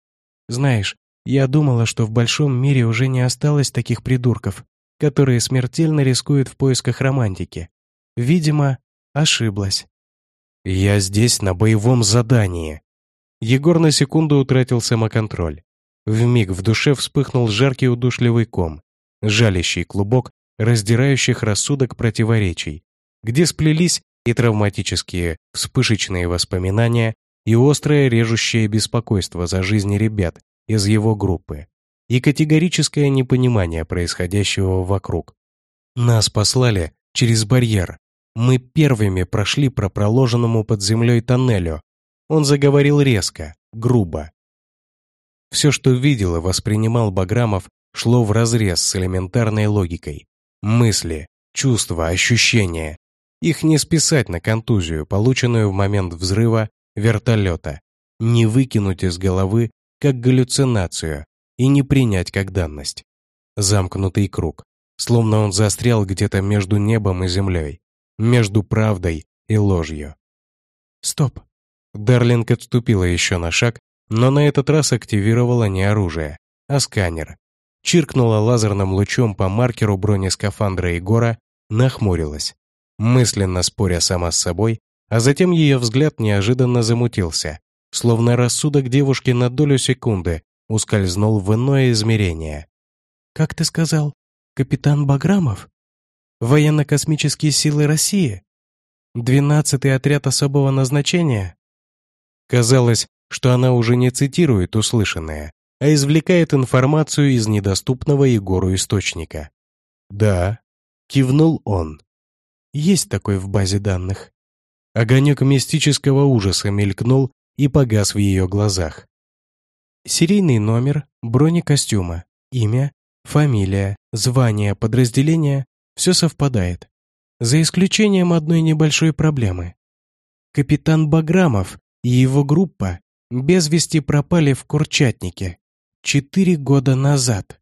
Знаешь, я думала, что в большом мире уже не осталось таких придурков, которые смертельно рискуют в поисках романтики. Видимо, ошиблась. «Я здесь на боевом задании». Егор на секунду утратил самоконтроль. Вмиг в душе вспыхнул жаркий удушливый ком, жалящий клубок раздирающих рассудок противоречий, где сплелись и травматические вспышечные воспоминания, и острое режущее беспокойство за жизни ребят из его группы, и категорическое непонимание происходящего вокруг. Нас послали через барьер, мы первыми прошли по проложенному под землей тоннелю. Он заговорил резко, грубо. Все, что видел и воспринимал Баграмов, шло вразрез с элементарной логикой. Мысли, чувства, ощущения. Их не списать на контузию, полученную в момент взрыва вертолета, не выкинуть из головы как галлюцинацию и не принять как данность. Замкнутый круг, словно он застрял где-то между небом и землей между правдой и ложью. Стоп. Дарлинг отступила еще на шаг, но на этот раз активировала не оружие, а сканер. чиркнула лазерным лучом по маркеру бронескафандра Егора, нахмурилась, мысленно споря сама с собой, а затем ее взгляд неожиданно замутился, словно рассудок девушки на долю секунды ускользнул в иное измерение.
«Как ты сказал, капитан Баграмов? Военно-космические силы России? Двенадцатый отряд особого назначения?»
Казалось, что она уже не цитирует услышанное, а извлекает информацию из недоступного Егору источника. «Да», — кивнул он.
«Есть такой в базе данных».
Огонек мистического ужаса мелькнул и погас в ее глазах.
Серийный номер, бронекостюма, имя, фамилия, звание, подразделение – все совпадает. За исключением одной небольшой проблемы. Капитан Баграмов и его группа без вести пропали в Курчатнике четыре года назад.